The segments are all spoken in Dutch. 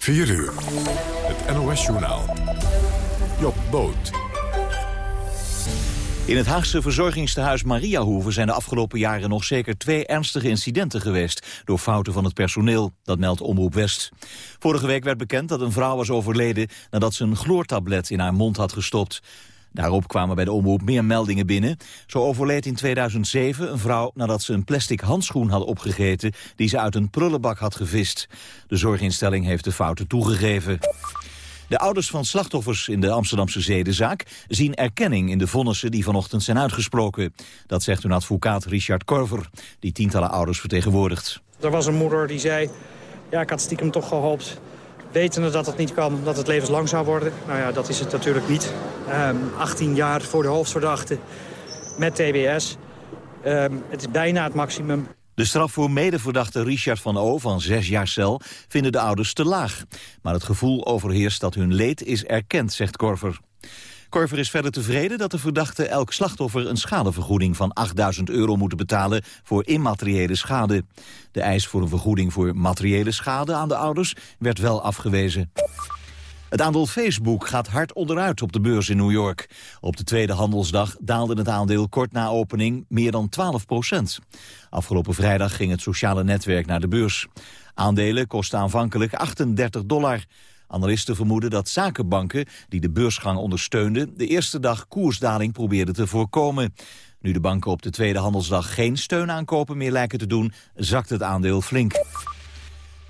4 uur. Het NOS-journaal. Job Boot. In het Haagse verzorgingstehuis Mariahoeve zijn de afgelopen jaren nog zeker twee ernstige incidenten geweest door fouten van het personeel. Dat meldt Omroep West. Vorige week werd bekend dat een vrouw was overleden nadat ze een chloortablet in haar mond had gestopt. Daarop kwamen bij de omroep meer meldingen binnen. Zo overleed in 2007 een vrouw nadat ze een plastic handschoen had opgegeten die ze uit een prullenbak had gevist. De zorginstelling heeft de fouten toegegeven. De ouders van slachtoffers in de Amsterdamse zedenzaak zien erkenning in de vonnissen die vanochtend zijn uitgesproken. Dat zegt hun advocaat Richard Korver, die tientallen ouders vertegenwoordigt. Er was een moeder die zei, ja ik had stiekem toch gehoopt, wetende dat het niet kan, dat het levenslang zou worden. Nou ja, dat is het natuurlijk niet. Um, 18 jaar voor de hoofdverdachte met TBS. Um, het is bijna het maximum. De straf voor medeverdachte Richard van O van zes jaar cel vinden de ouders te laag. Maar het gevoel overheerst dat hun leed is erkend, zegt Korver. Korver is verder tevreden dat de verdachten elk slachtoffer een schadevergoeding van 8000 euro moeten betalen voor immateriële schade. De eis voor een vergoeding voor materiële schade aan de ouders werd wel afgewezen. Het aandeel Facebook gaat hard onderuit op de beurs in New York. Op de tweede handelsdag daalde het aandeel kort na opening meer dan 12 procent. Afgelopen vrijdag ging het sociale netwerk naar de beurs. Aandelen kosten aanvankelijk 38 dollar. Analisten vermoeden dat zakenbanken die de beursgang ondersteunden... de eerste dag koersdaling probeerden te voorkomen. Nu de banken op de tweede handelsdag geen steunaankopen meer lijken te doen... zakt het aandeel flink.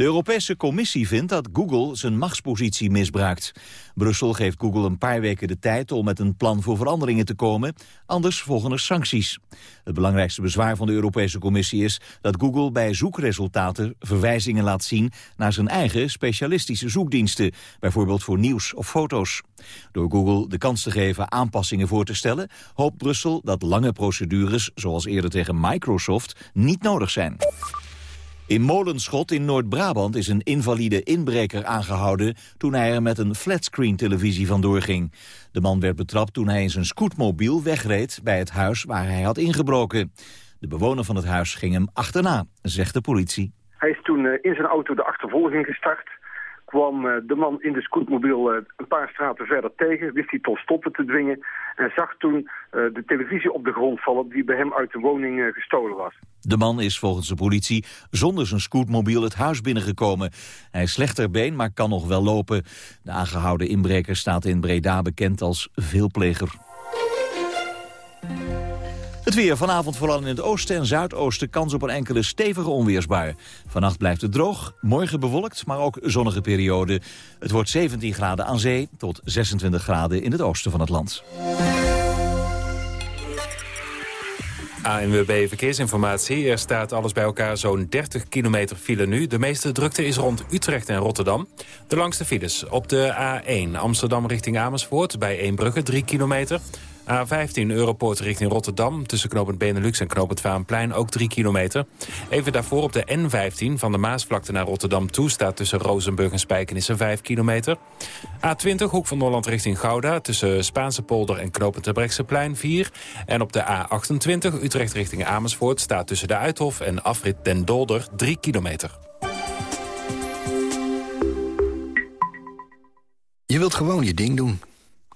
De Europese Commissie vindt dat Google zijn machtspositie misbruikt. Brussel geeft Google een paar weken de tijd om met een plan voor veranderingen te komen. Anders volgen er sancties. Het belangrijkste bezwaar van de Europese Commissie is dat Google bij zoekresultaten verwijzingen laat zien naar zijn eigen specialistische zoekdiensten, bijvoorbeeld voor nieuws of foto's. Door Google de kans te geven aanpassingen voor te stellen, hoopt Brussel dat lange procedures, zoals eerder tegen Microsoft, niet nodig zijn. In Molenschot in Noord-Brabant is een invalide inbreker aangehouden... toen hij er met een flatscreen televisie vandoor ging. De man werd betrapt toen hij in zijn scootmobiel wegreed... bij het huis waar hij had ingebroken. De bewoner van het huis ging hem achterna, zegt de politie. Hij is toen eh, in zijn auto de achtervolging gestart kwam eh, de man in de scootmobiel eh, een paar straten verder tegen, wist hij tot stoppen te dwingen en zag toen eh, de televisie op de grond vallen die bij hem uit de woning gestolen was. De man is volgens de politie zonder zijn scootmobiel het huis binnengekomen. Hij is slechter been, maar kan nog wel lopen. De aangehouden inbreker staat in Breda bekend als veelpleger. Het weer vanavond vooral in het oosten en zuidoosten kans op een enkele stevige onweersbui. Vannacht blijft het droog, morgen bewolkt, maar ook zonnige periode. Het wordt 17 graden aan zee tot 26 graden in het oosten van het land. ANWB Verkeersinformatie. Er staat alles bij elkaar zo'n 30 kilometer file nu. De meeste drukte is rond Utrecht en Rotterdam. De langste files op de A1 Amsterdam richting Amersfoort... bij Eembrugge 3 kilometer. A15 Europoort richting Rotterdam. Tussen knooppunt Benelux en knooppunt Vaanplein ook 3 kilometer. Even daarvoor op de N15 van de Maasvlakte naar Rotterdam toe... staat tussen Rozenburg en Spijkenissen 5 kilometer. A20 Hoek van Holland richting Gouda. Tussen Spaanse polder en knooppunt Terbrechtseplein 4. En op de A28 Utrecht richting Amersfoort... staat tussen de Uithof en afrit Den Dolder 3 kilometer. Je wilt gewoon je ding doen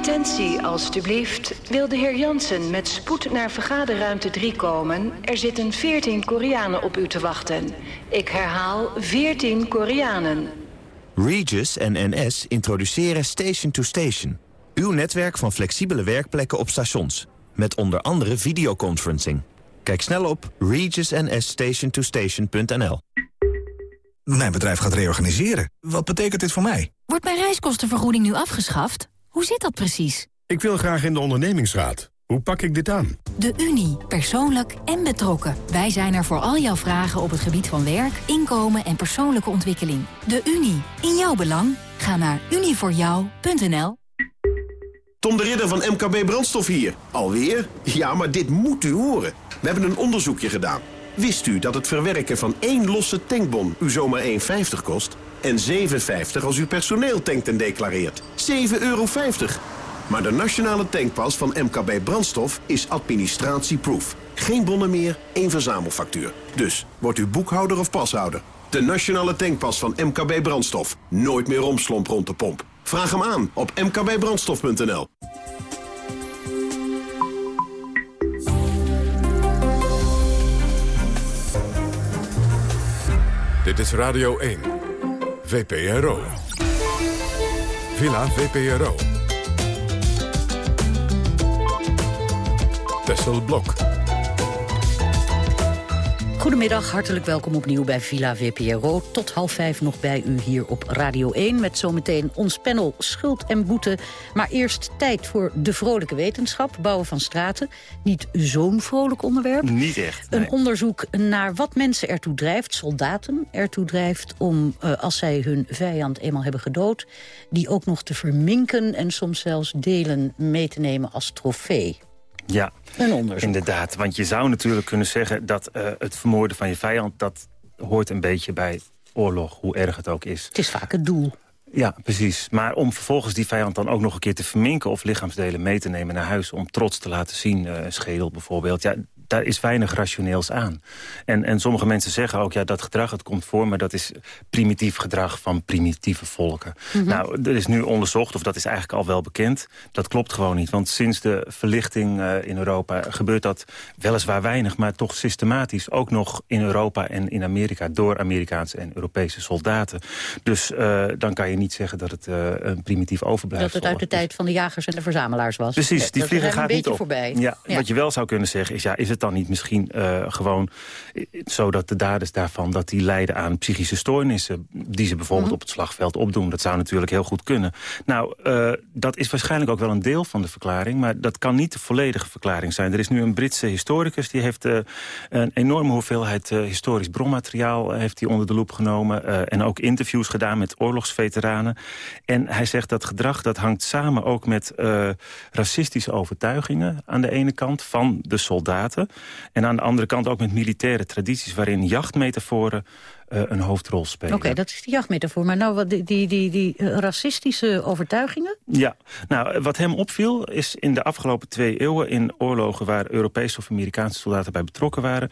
Attentie, alstublieft. Wil de heer Jansen met spoed naar vergaderruimte 3 komen? Er zitten 14 Koreanen op u te wachten. Ik herhaal 14 Koreanen. Regis en NS introduceren Station to Station. Uw netwerk van flexibele werkplekken op stations. Met onder andere videoconferencing. Kijk snel op regisnsstationtostation.nl Mijn bedrijf gaat reorganiseren. Wat betekent dit voor mij? Wordt mijn reiskostenvergoeding nu afgeschaft? Hoe zit dat precies? Ik wil graag in de ondernemingsraad. Hoe pak ik dit aan? De Unie. Persoonlijk en betrokken. Wij zijn er voor al jouw vragen op het gebied van werk, inkomen en persoonlijke ontwikkeling. De Unie. In jouw belang. Ga naar unievoorjou.nl Tom de Ridder van MKB Brandstof hier. Alweer? Ja, maar dit moet u horen. We hebben een onderzoekje gedaan. Wist u dat het verwerken van één losse tankbon u zomaar 1,50 kost? En 7,50 als u personeel tankt en declareert. 7,50 euro. Maar de nationale tankpas van MKB Brandstof is administratieproof. Geen bonnen meer, één verzamelfactuur. Dus wordt u boekhouder of pashouder. De nationale tankpas van MKB Brandstof. Nooit meer romslomp rond de pomp. Vraag hem aan op mkbbrandstof.nl. Dit is Radio 1. VPRO. Villa VPRO. Tessel Blok. Goedemiddag, hartelijk welkom opnieuw bij Villa VPRO. Tot half vijf nog bij u hier op Radio 1... met zometeen ons panel Schuld en Boete. Maar eerst tijd voor de vrolijke wetenschap. Bouwen van straten. Niet zo'n vrolijk onderwerp. Niet echt. Een onderzoek naar wat mensen ertoe drijft, soldaten ertoe drijft... om, uh, als zij hun vijand eenmaal hebben gedood... die ook nog te verminken en soms zelfs delen mee te nemen als trofee. Ja, een onderzoek. inderdaad. Want je zou natuurlijk kunnen zeggen dat uh, het vermoorden van je vijand... dat hoort een beetje bij oorlog, hoe erg het ook is. Het is vaak het doel. Ja, precies. Maar om vervolgens die vijand dan ook nog een keer te verminken... of lichaamsdelen mee te nemen naar huis om trots te laten zien... Uh, schedel bijvoorbeeld, ja, daar is weinig rationeels aan. En, en sommige mensen zeggen ook, ja, dat gedrag, het komt voor... maar dat is primitief gedrag van primitieve volken. Mm -hmm. Nou, er is nu onderzocht, of dat is eigenlijk al wel bekend. Dat klopt gewoon niet, want sinds de verlichting uh, in Europa... gebeurt dat weliswaar weinig, maar toch systematisch... ook nog in Europa en in Amerika... door Amerikaanse en Europese soldaten. Dus uh, dan kan je niet zeggen dat het uh, een primitief overblijft. Dat het uit de tijd van de jagers en de verzamelaars was. Precies, die vliegen gaat niet op. Voorbij. Ja, ja, Wat je wel zou kunnen zeggen is, ja, is het dan niet misschien uh, gewoon zo dat de daders daarvan... dat die lijden aan psychische stoornissen... die ze bijvoorbeeld mm -hmm. op het slagveld opdoen. Dat zou natuurlijk heel goed kunnen. Nou, uh, dat is waarschijnlijk ook wel een deel van de verklaring... maar dat kan niet de volledige verklaring zijn. Er is nu een Britse historicus... die heeft uh, een enorme hoeveelheid historisch bronmateriaal... heeft hij onder de loep genomen... en ook interviews gedaan met oorlogsveteranen. En hij zegt dat gedrag dat hangt samen ook met racistische overtuigingen... aan de ene kant van de soldaten... En aan de andere kant ook met militaire tradities... waarin jachtmetaforen uh, een hoofdrol spelen. Oké, okay, dat is de jachtmetafoor. Maar nou, wat die, die, die, die racistische overtuigingen? Ja, nou, wat hem opviel is in de afgelopen twee eeuwen... in oorlogen waar Europese of Amerikaanse soldaten bij betrokken waren...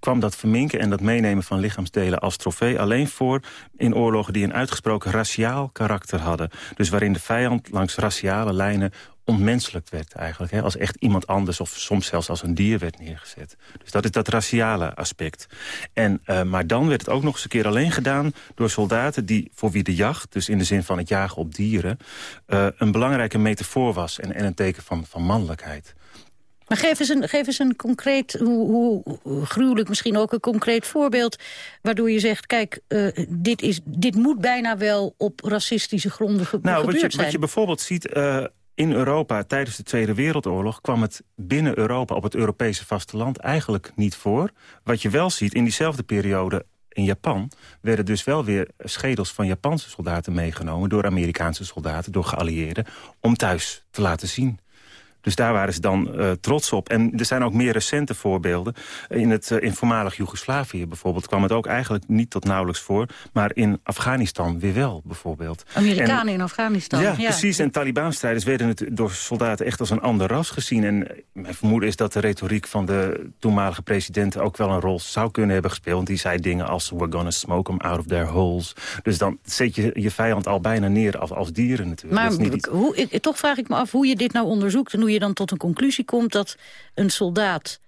kwam dat verminken en dat meenemen van lichaamsdelen als trofee... alleen voor in oorlogen die een uitgesproken raciaal karakter hadden. Dus waarin de vijand langs raciale lijnen onmenselijk werd eigenlijk. Hè, als echt iemand anders of soms zelfs als een dier werd neergezet. Dus dat is dat raciale aspect. En, uh, maar dan werd het ook nog eens een keer alleen gedaan door soldaten... die voor wie de jacht, dus in de zin van het jagen op dieren... Uh, een belangrijke metafoor was en, en een teken van, van mannelijkheid. Maar geef eens een, geef eens een concreet, hoe, hoe gruwelijk misschien ook een concreet voorbeeld... waardoor je zegt, kijk, uh, dit, is, dit moet bijna wel op racistische gronden ge nou, gebeurd wat je, zijn. Wat je bijvoorbeeld ziet... Uh, in Europa tijdens de Tweede Wereldoorlog kwam het binnen Europa op het Europese vasteland eigenlijk niet voor. Wat je wel ziet, in diezelfde periode in Japan werden dus wel weer schedels van Japanse soldaten meegenomen... door Amerikaanse soldaten, door geallieerden, om thuis te laten zien. Dus daar waren ze dan uh, trots op. En er zijn ook meer recente voorbeelden. In het uh, in voormalig Joegoslavië bijvoorbeeld kwam het ook eigenlijk niet tot nauwelijks voor. Maar in Afghanistan weer wel bijvoorbeeld. Amerikanen en, in Afghanistan. Ja, ja. precies. En Taliban-strijders werden het door soldaten echt als een ander ras gezien. En mijn vermoeden is dat de retoriek van de toenmalige president ook wel een rol zou kunnen hebben gespeeld. Want die zei dingen als we're gonna smoke them out of their holes. Dus dan zet je je vijand al bijna neer als, als dieren natuurlijk. Maar niet... hoe, ik, toch vraag ik me af hoe je dit nou onderzoekt en hoe je dan tot een conclusie komt dat een soldaat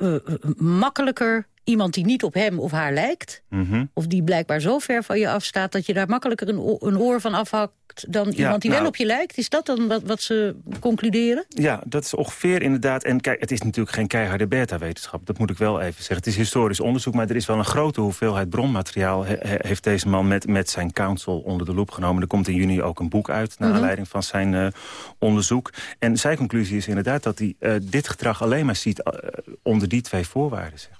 uh, makkelijker iemand die niet op hem of haar lijkt... Mm -hmm. of die blijkbaar zo ver van je afstaat... dat je daar makkelijker een, een oor van afhakt dan Ja, iemand die nou- wel op je lijkt? Is dat dan wat, wat ze concluderen? Ja, dat is ongeveer inderdaad... En kijk, het is natuurlijk geen keiharde beta-wetenschap. Dat moet ik wel even zeggen. Het is historisch onderzoek, maar er is wel een grote hoeveelheid bronmateriaal... He, he, heeft deze man met, met zijn counsel onder de loep genomen. Er komt in juni ook een boek uit, naar Mhm. aanleiding van zijn uh, onderzoek. En zijn conclusie is inderdaad dat hij uh, dit gedrag alleen maar ziet... Uh, onder die twee voorwaarden, zeg.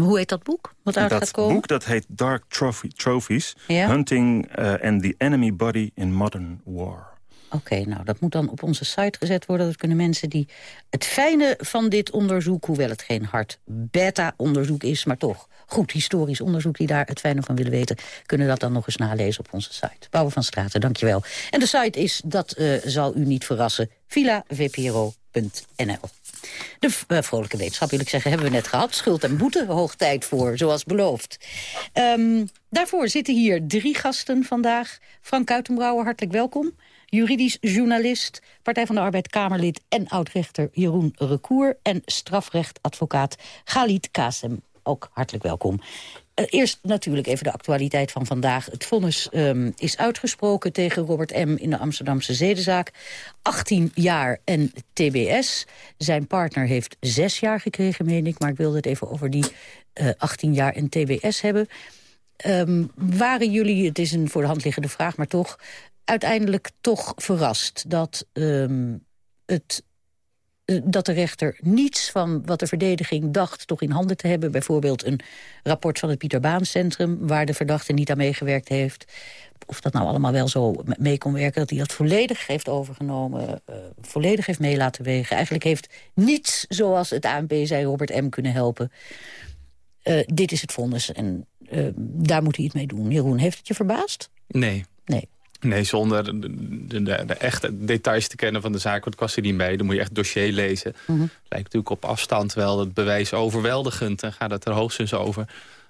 Hoe heet dat boek? Wat uit dat gaat komen? boek dat heet Dark Trophy, Trophies. Ja. Hunting uh, and the Enemy Body in Modern War. Oké, nou dat moet dan op onze site gezet worden. Dat kunnen mensen die het fijne van dit onderzoek... hoewel het geen hard beta-onderzoek is, maar toch goed historisch onderzoek... die daar het fijne van willen weten, kunnen dat dan nog eens nalezen op onze site. Bouwen van Straten, dankjewel. En de site is, dat uh, zal u niet verrassen, villavpro.nl. De uh, vrolijke wetenschap, wil ik zeggen, hebben we net gehad. Schuld en boete, hoog tijd voor, zoals beloofd. Um, daarvoor zitten hier drie gasten vandaag. Frank Kuitenbrouwer, hartelijk welkom. Juridisch journalist, Partij van de Arbeid Kamerlid... en oudrechter Jeroen Recour en strafrechtadvocaat Galit Kasem. Ook hartelijk welkom. Uh, eerst natuurlijk even de actualiteit van vandaag. Het vonnis um, is uitgesproken tegen Robert M. in de Amsterdamse zedenzaak. 18 jaar en TBS. Zijn partner heeft zes jaar gekregen, meen ik. Maar ik wilde het even over die uh, 18 jaar en TBS hebben. Um, waren jullie, het is een voor de hand liggende vraag, maar toch... uiteindelijk toch verrast dat um, het dat de rechter niets van wat de verdediging dacht toch in handen te hebben. Bijvoorbeeld een rapport van het Pieter Baan Centrum... waar de verdachte niet aan meegewerkt heeft. Of dat nou allemaal wel zo mee kon werken... dat hij dat volledig heeft overgenomen, uh, volledig heeft mee laten wegen. Eigenlijk heeft niets, zoals het ANP zei, Robert M. kunnen helpen. Uh, dit is het vonnis en uh, daar moet hij iets mee doen. Jeroen, heeft het je verbaasd? Nee. Nee. Nee, zonder de, de, de, de, echte details te kennen van de zaak. Want ik was er niet bij. Dan moet je echt dossier lezen. Mm -hmm. Lijkt natuurlijk op afstand wel het bewijs overweldigend. En gaat het er hoogstens over.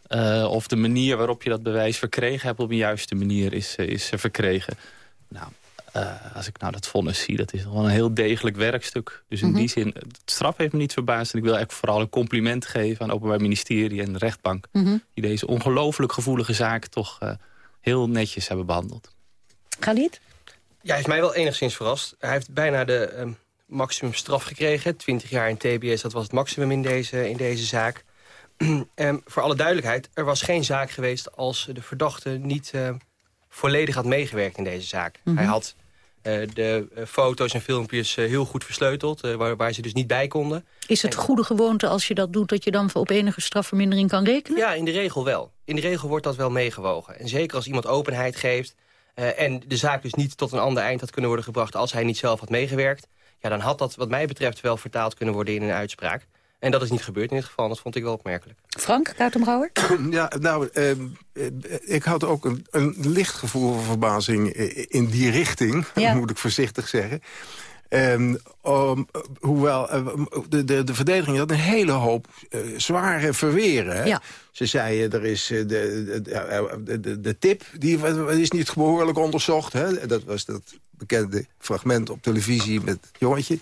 Uh, of de manier waarop je dat bewijs verkregen hebt... op de juiste manier is, is verkregen. Nou, uh, als ik nou dat vonnis zie, dat is wel een heel degelijk werkstuk. Dus in mm -hmm. die zin, het straf heeft me niet verbaasd. En ik wil echt vooral een compliment geven aan het Openbaar Ministerie en de rechtbank. Mm -hmm. Die deze ongelooflijk gevoelige zaak toch uh, heel netjes hebben behandeld. Galit? Ja, hij heeft mij wel enigszins verrast. Hij heeft bijna de um, maximum straf gekregen. 20 jaar in TBS, dat was het maximum in deze, in deze zaak. um, voor alle duidelijkheid, er was geen zaak geweest... als de verdachte niet uh, volledig had meegewerkt in deze zaak. Mm -hmm. Hij had uh, de uh, foto's en filmpjes heel goed versleuteld... Waar, waar, ze dus niet bij konden. Is het goede gewoonte als je dat doet... dat je dan op enige strafvermindering kan rekenen? Ja, in de regel wel. In de regel wordt dat wel meegewogen. En zeker als iemand openheid geeft... Uh, en de zaak dus niet tot een ander eind had kunnen worden gebracht... als hij niet zelf had meegewerkt... ja, dan had dat wat mij betreft wel vertaald kunnen worden in een uitspraak. En dat is niet gebeurd in dit geval. Dat vond ik wel opmerkelijk. Frank, Koutenbrouwer? Ja, nou, uh, ik had ook een, een licht gevoel van verbazing in die richting. Ja. moet ik voorzichtig zeggen. Um, um, hoewel, uh, de, de, de verdediging had een hele hoop uh, zware verweren. Ja. Ze zeiden, er is de, de, de, tip, die is niet behoorlijk onderzocht. Hè? Dat was dat bekende fragment op televisie met het jongetje,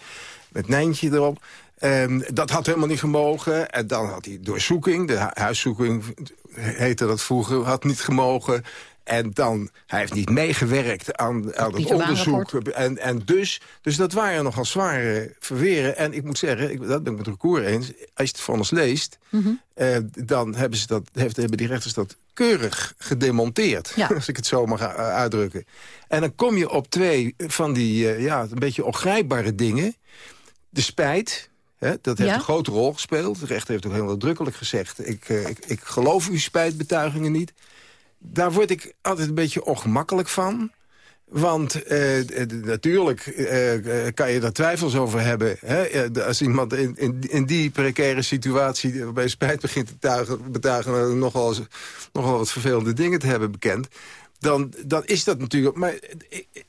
met Nijntje erop. Um, dat had helemaal niet gemogen. En dan had hij doorzoeking, de huiszoeking heette dat vroeger, had niet gemogen. En dan, hij heeft niet meegewerkt aan, aan het onderzoek. En, en dus, dus dat waren nogal zware verweren. En ik moet zeggen, ik, dat ben ik met Recour eens... als je het vonnis leest, mm -hmm. uh, dan hebben, ze dat, heeft, hebben die rechters dat keurig gedemonteerd. Ja. Als ik het zo mag uitdrukken. En dan kom je op twee van die uh, ja, een beetje ongrijpbare dingen. De spijt, He, dat heeft ja? een grote rol gespeeld. De rechter heeft ook heel nadrukkelijk gezegd... ik, ik, ik geloof uw spijtbetuigingen niet daar word ik altijd een beetje ongemakkelijk van. Want uh, natuurlijk uh, kan je daar twijfels over hebben. Hè? Als iemand in, in, in die precaire situatie bij spijt begint te tuigen, betuigen... nogal, nogal wat vervelende dingen te hebben bekend... Dan, dan is dat natuurlijk... Maar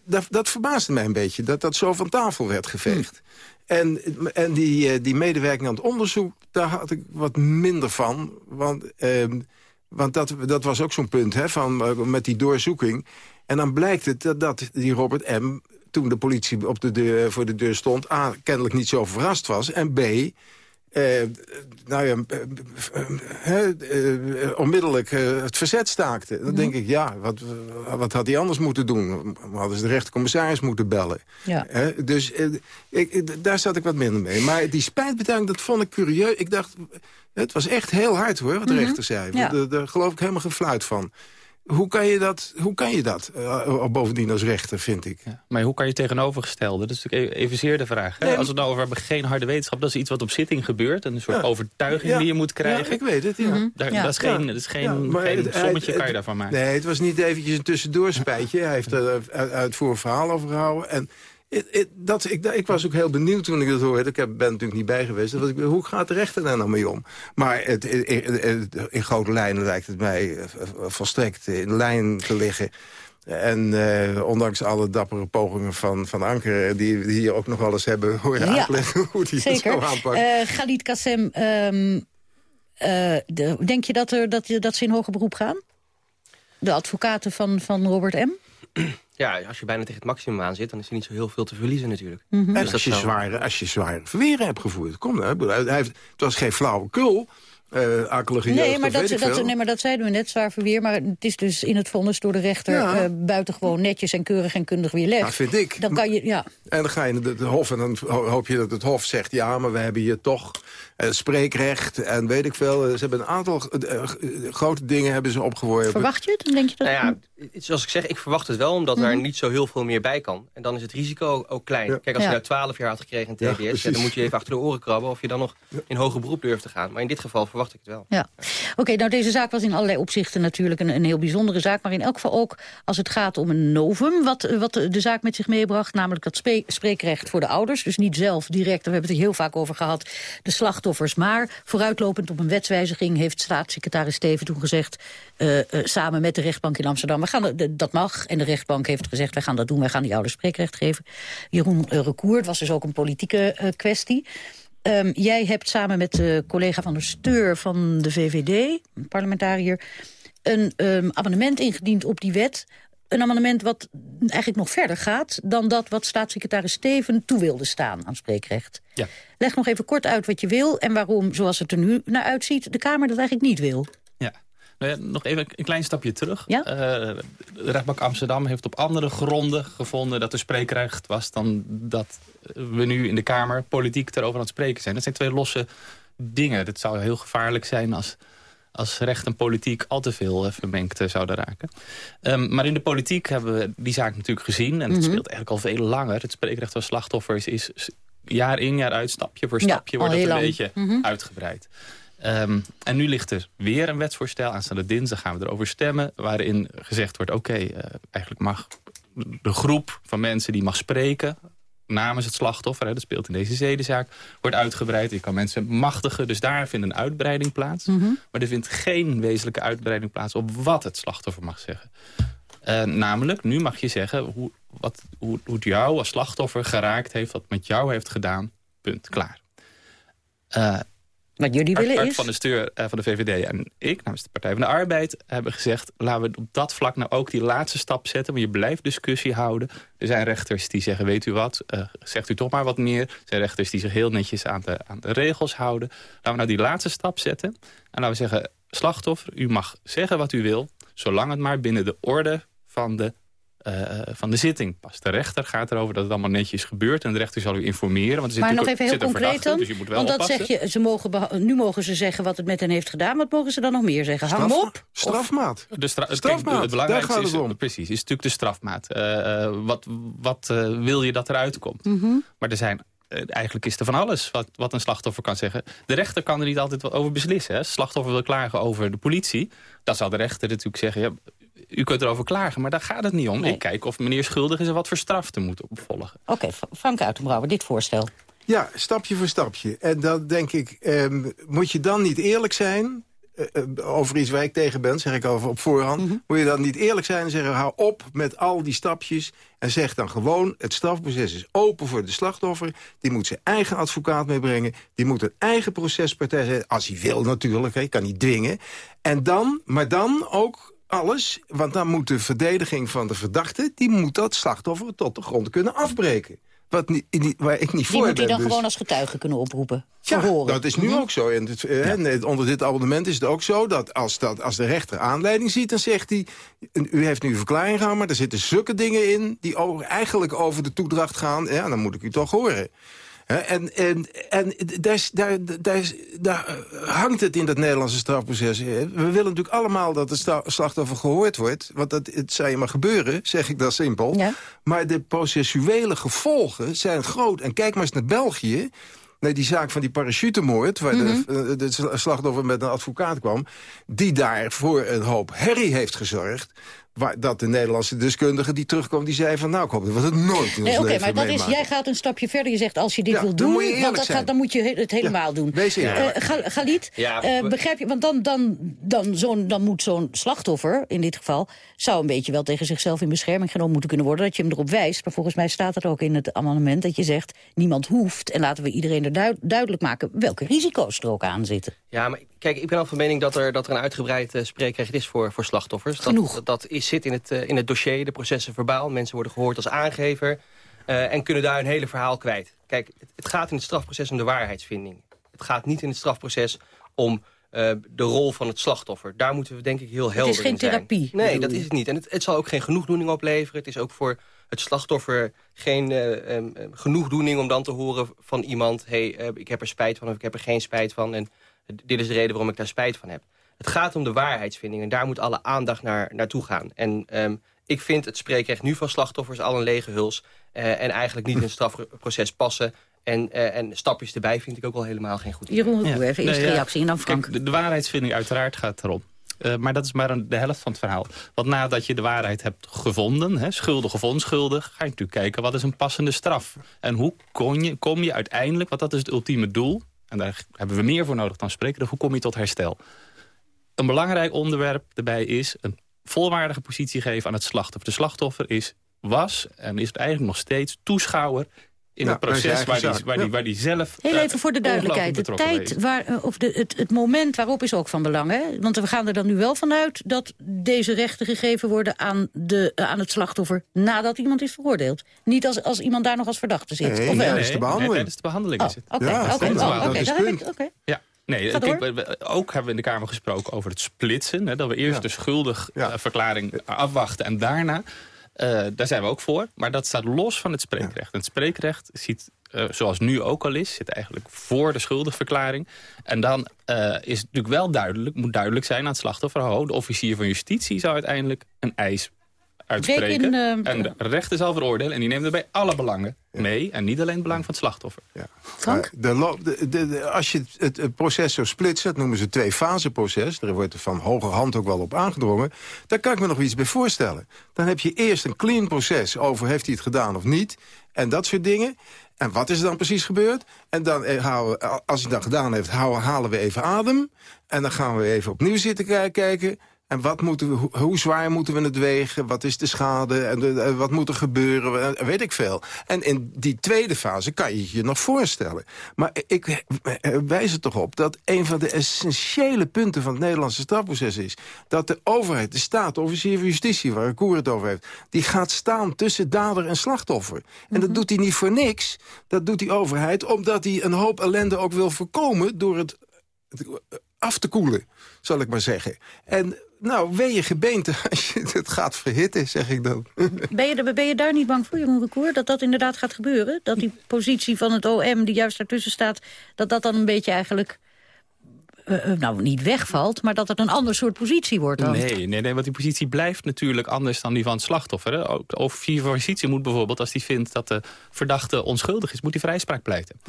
dat, dat verbaasde mij een beetje, dat dat zo van tafel werd geveegd. Hm. En, en die, die medewerking aan het onderzoek, daar had ik wat minder van. Want... Uh, want dat, dat was ook zo'n punt, hè, van, met die doorzoeking. En dan blijkt het dat, dat die Robert M., toen de politie op de deur, voor de deur stond... A, kennelijk niet zo verrast was, en B... Uh, nou ja, uh, onmiddellijk het verzet staakte. Dan denk ik, ja, wat, wat had hij anders moeten doen? Hadden ze de rechtercommissaris moeten bellen? Ja. dus ik, daar zat ik wat minder mee. Maar die spijtbetuiging, dat vond ik curieus. Ik dacht, het was echt heel hard hoor, wat de mm -hmm. rechter zei. Ja. Daar, daar geloof ik helemaal geen fluit van. hoe kan je dat, hoe kan je dat uh, bovendien als rechter, vind ik? Ja, maar hoe kan je tegenovergestelde? Dat is natuurlijk e- evenzeer de vraag. Hè? als we het nou over hebben, geen harde wetenschap... dat is iets wat op zitting gebeurt. Een soort overtuiging die je moet krijgen. Ja, ik weet het, ja. Mhm. Daar, Dat is geen, dat is geen, geen sommetje kan je daarvan maken. Nee, het was niet eventjes een tussendoorspijtje. Hij heeft er uitvoerig verhaal over gehouden. En dat, ik, ik, was ook heel benieuwd toen ik dat hoorde. Ik ben natuurlijk niet bij geweest. Dat hoe gaat de rechter daar nou mee om? Maar het, in, grote lijnen lijkt het mij eh, volstrekt in lijn te liggen. En uh, ondanks alle dappere pogingen van, van Anker... die, hier ook nog wel eens hebben horen ja, uitleggen hoe die het zo aanpakt. Uh, Khalid Kassem, um, uh, de, denk je dat, er, dat, dat ze in hoger beroep gaan? De advocaten van, van Robert M.? Ja, als je bijna tegen het maximum aan zit... dan is er niet zo heel veel te verliezen natuurlijk. Mm -hmm. En als, je zware, als je zware verweren hebt gevoerd. Kom, nou, hij heeft, het was geen flauwekul uh, akelige nee, maar dat, dat, nee, maar dat zeiden we net, zwaar verweer. Maar het is dus in het vonnis door de rechter ja. uh, buitengewoon netjes en keurig en kundig weerlegd. Dat vind ik. Dan kan je, ja. En dan ga je naar het hof en dan hoop je dat het hof zegt... ja, maar we hebben hier toch uh, spreekrecht en weet ik veel. Ze hebben een aantal grote dingen hebben ze opgeworpen. Verwacht je het? Dan denk je dat nou ja, zoals ik zeg, ik verwacht het wel... omdat mm -hmm. er niet zo heel veel meer bij kan. En dan is het risico ook klein. Ja. Kijk, als je nou 12 jaar had gekregen in TBS... dan moet je even achter de oren krabben... of je dan nog in hoger beroep durft te gaan. Maar in dit geval verwacht ik het wel. Ja. Oké, nou deze zaak was in allerlei opzichten natuurlijk een, een heel bijzondere zaak. Maar in elk geval ook als het gaat om een novum... wat, wat de zaak met zich meebracht, namelijk dat spreekrecht voor de ouders. Dus niet zelf direct, we hebben het er heel vaak over gehad, de slachtoffers. Maar vooruitlopend op een wetswijziging heeft staatssecretaris Steven toen gezegd... Uh, uh, samen met de rechtbank in Amsterdam, we gaan, dat mag. En de rechtbank heeft gezegd, wij gaan dat doen, wij gaan die ouders spreekrecht geven. Jeroen uh, was dus ook een politieke kwestie... Um, jij hebt samen met de collega van de Steur van de VVD, een parlementariër... een um, amendement ingediend op die wet. Een amendement wat eigenlijk nog verder gaat... dan dat wat staatssecretaris Steven toe wilde staan aan spreekrecht. Ja. Leg nog even kort uit wat je wil en waarom, zoals het er nu naar uitziet... de Kamer dat eigenlijk niet wil. Nou ja, nog even een klein stapje terug. Ja? Uh, de rechtbank Amsterdam heeft op andere gronden gevonden... dat er spreekrecht was dan dat we nu in de Kamer politiek erover aan het spreken zijn. Dat zijn twee losse dingen. Het zou heel gevaarlijk zijn als, als recht en politiek al te veel uh, vermengd uh, zouden raken. Um, maar in de politiek hebben we die zaak natuurlijk gezien. En het mm -hmm. speelt eigenlijk al veel langer. Het spreekrecht van slachtoffers is jaar in jaar uit, stapje voor stapje... Ja, wordt het een lang. beetje mm -hmm. uitgebreid. Um, en nu ligt er weer een wetsvoorstel. Aanstaande dinsdag gaan we erover stemmen. Waarin gezegd wordt, oké, okay, uh, eigenlijk mag de groep van mensen die mag spreken namens het slachtoffer, hè, dat speelt in deze zedenzaak, wordt uitgebreid. Je kan mensen machtigen, dus daar vindt een uitbreiding plaats. Mm -hmm. Maar er vindt geen wezenlijke uitbreiding plaats op wat het slachtoffer mag zeggen. Uh, namelijk, nu mag je zeggen hoe, wat, hoe, hoe het jou als slachtoffer geraakt heeft, wat met jou heeft gedaan, punt, klaar. Uh, wat jullie willen Art is... van de stuur uh, van de VVD en ik, namens de Partij van de Arbeid... hebben gezegd, laten we op dat vlak nou ook die laatste stap zetten. Maar je blijft discussie houden. Er zijn rechters die zeggen, weet u wat, uh, zegt u toch maar wat meer. Er zijn rechters die zich heel netjes aan de, aan de regels houden. Laten we nou die laatste stap zetten. En laten we zeggen, slachtoffer, u mag zeggen wat u wil... zolang het maar binnen de orde van de uh, van de zitting past. De rechter gaat erover dat het allemaal netjes gebeurt... en de rechter zal u informeren. Want er maar zit nog even heel concreet dan, dus je moet wel want dat oppassen. zeg je, ze mogen nu mogen ze zeggen wat het met hen heeft gedaan... wat mogen ze dan nog meer zeggen? Hang Straf, op? Strafmaat. De stra strafmaat, kijk, het belangrijkste daar gaat het is. Precies, is natuurlijk de strafmaat. Uh, wat wat uh, wil je dat eruit komt? Mm -hmm. Maar er zijn eigenlijk is er van alles wat, wat een slachtoffer kan zeggen. De rechter kan er niet altijd wat over beslissen. Hè. Slachtoffer wil klagen over de politie. Dan zal de rechter natuurlijk zeggen... Ja, u kunt erover klagen, maar daar gaat het niet om. Nee. Ik kijk of meneer schuldig is en wat voor straf te moeten opvolgen. Oké, okay, Frank Uitenbrouwer, dit voorstel. Ja, stapje voor stapje. En dan denk ik, eh, moet je dan niet eerlijk zijn... Uh, over iets waar ik tegen ben, zeg ik over op voorhand... Mm -hmm. moet je dan niet eerlijk zijn en zeggen... hou op met al die stapjes en zeg dan gewoon... het strafproces is open voor de slachtoffer. Die moet zijn eigen advocaat meebrengen. Die moet een eigen procespartij zijn. Als hij wil natuurlijk, hij kan niet dwingen. En dan, maar dan ook alles, want dan moet de verdediging van de verdachte... die moet dat slachtoffer tot de grond kunnen afbreken. Wat niet, niet, waar ik niet Die voor moet hij dan dus. gewoon als getuige kunnen oproepen? Ja, dat is nu Mhm. ook zo. En het, eh, en onder dit abonnement is het ook zo dat als, dat als de rechter aanleiding ziet... dan zegt hij, u heeft nu een verklaring gehouden... maar er zitten zulke dingen in die over, eigenlijk over de toedracht gaan. Ja, dan moet ik u toch horen. En, en, en daar, daar, daar, daar hangt het in dat Nederlandse strafproces. We willen natuurlijk allemaal dat het slachtoffer gehoord wordt. Want dat, het zou je maar gebeuren, zeg ik dat simpel. Maar de processuele gevolgen zijn groot. En kijk maar eens naar België. Nee, die zaak van die parachutemoord... waar de, eh, de sla- slachtoffer met een advocaat kwam... die daar voor een hoop herrie heeft gezorgd... Waar, dat de Nederlandse deskundige die terugkwam... die zei van, nou, ik hoop dat we het nooit in ons Nee, Oké, leven maar dat is, jij gaat een stapje verder. Je zegt, als je dit Ja, wil dan doen, moet je want dat gaat, dan moet je het helemaal doen. wees eerlijk. Eh, Ga- Galit, Ja, eh, begrijp je, want dan, dan, dan, zo'n, dan moet zo'n slachtoffer, in dit geval... zou een beetje wel tegen zichzelf in bescherming genomen moeten kunnen worden... dat je hem erop wijst, maar volgens mij staat het ook in het amendement... dat je zegt, niemand hoeft, en laten we iedereen er duid- duidelijk maken... welke risico's er ook aan zitten. Ja, maar kijk, ik ben al van mening dat er, dat er een uitgebreid uh, spreekrecht is voor, voor slachtoffers. Dat- Genoeg. Dat, dat is, zit in het, eh, in het dossier, de processen verbaal. Mensen worden gehoord als aangever eh, en kunnen daar hun hele verhaal kwijt. Kijk, het, het gaat in het strafproces om de waarheidsvinding. Het gaat niet in het strafproces om de rol van het slachtoffer. Daar moeten we denk ik heel helder is geen in zijn. therapie, Nee, dat is het niet. En het, het zal ook geen genoegdoening opleveren. Het is ook voor het slachtoffer geen em, genoegdoening om dan te horen van iemand... hey, eh, ik heb er spijt van of ik heb er geen spijt van... en dit is de reden waarom ik daar spijt van heb. Het gaat om de waarheidsvinding en daar moet alle aandacht naar, naartoe gaan. En ehm, ik vind het spreekrecht nu van slachtoffers al een lege huls... eh, en eigenlijk niet in het strafproces passen... En, eh, en stapjes erbij vind ik ook al helemaal geen goed idee. Jeroen even eerst Nee, ja. reactie en dan Frank. Kijk, de, de waarheidsvinding uiteraard gaat erom. Eh, maar dat is maar een, de helft van het verhaal. Want nadat je de waarheid hebt gevonden, hè, schuldig of onschuldig... ga je natuurlijk kijken wat is een passende straf. En hoe kon je, kom je uiteindelijk, want dat is het ultieme doel... en daar hebben we meer voor nodig dan spreken... hoe kom je tot herstel? Een belangrijk onderwerp daarbij is... een volwaardige positie geven aan het slachtoffer. De slachtoffer is, was en is het eigenlijk nog steeds toeschouwer... in Ja, het proces waar die, waar, Ja. waar die zelf... Heel eh, even voor de duidelijkheid. De tijd waar, eh, of de, het, het moment waarop is ook van belang. Hè? Want we gaan er dan nu wel vanuit dat deze rechten gegeven worden aan, de, eh, aan het slachtoffer nadat iemand is veroordeeld. Niet als, als iemand daar nog als verdachte zit. Nee, of tijdens de behandeling. tijdens de behandeling Oh, is het. Oké, de oh, behandeling. oké, Dat daar is heb ik- punt. oké. Ja. Nee, kijk, ook hebben we in de Kamer gesproken over het splitsen. Hè, dat we eerst Ja. de schuldigverklaring Ja. verklaring afwachten en daarna... eh, daar zijn we ook voor, maar dat staat los van het spreekrecht. En het spreekrecht ziet, eh, zoals nu ook al is... zit eigenlijk voor de schuldigverklaring. En dan eh, is het natuurlijk wel duidelijk, moet duidelijk zijn aan het slachtoffer... ho, de officier van justitie zou uiteindelijk een eis uitspreken. Reken, eh, en de rechter zal veroordelen en die neemt daarbij alle belangen mee... en niet alleen het belang van het slachtoffer. Ja. Frank? Maar De, de, de- de- als je het, proces zo splitst, dat noemen ze twee-fase-proces... daar wordt er van hoge hand ook wel op aangedrongen... daar kan ik me nog iets bij voorstellen. Dan heb je eerst een clean proces over heeft hij het gedaan of niet... en dat soort dingen. En wat is er dan precies gebeurd? En dan, eh, als hij dat gedaan heeft, houden, halen we even adem... en dan gaan we even opnieuw zitten ki- kijken... En wat moeten we, hoe, zwaar moeten we het wegen? Wat is de schade? En eh, wat moet er gebeuren? Eh, Weet ik veel. En in die tweede fase kan je je nog voorstellen. Maar ik eh, wijs er toch op dat een van de essentiële punten... van het Nederlandse strafproces is... dat de overheid, de staat, de officier van justitie... waar Koer het over heeft... die gaat staan tussen dader en slachtoffer. En dat doet hij niet voor niks. Dat doet die overheid omdat hij een hoop ellende ook wil voorkomen... door het af te koelen, zal ik maar zeggen. En nou, wee je gebeente als je het gaat verhitten, zeg ik dan. Ben je, er- ben je daar niet bang voor, Jeroen Recour, dat dat inderdaad gaat gebeuren? Dat die positie van het OM, die juist daartussen staat... dat dat dan een beetje eigenlijk, eh, eh, nou niet wegvalt... maar dat het een ander soort positie wordt dan? Nee, nee, nee, want die positie blijft natuurlijk anders dan die van het slachtoffer. Hè. Ook de officier van justitie moet bijvoorbeeld, als hij vindt dat de verdachte onschuldig is, moet hij vrijspraak pleiten.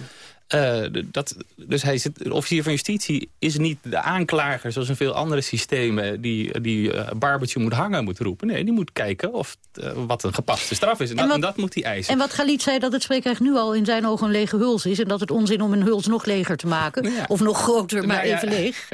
D- dat, dus hij zit, de officier van justitie is niet de aanklager zoals in veel andere systemen die, die eh, barbertje moet hangen moet roepen. Nee, die moet kijken of eh, wat een gepaste straf is. En, En dat, wat- en dat moet hij eisen. En wat Galit zei, dat het spreekrecht nu al in zijn ogen een lege huls is... en dat het onzin om een huls nog leger te maken. Ja. Of nog groter, maar Nou ja, even leeg.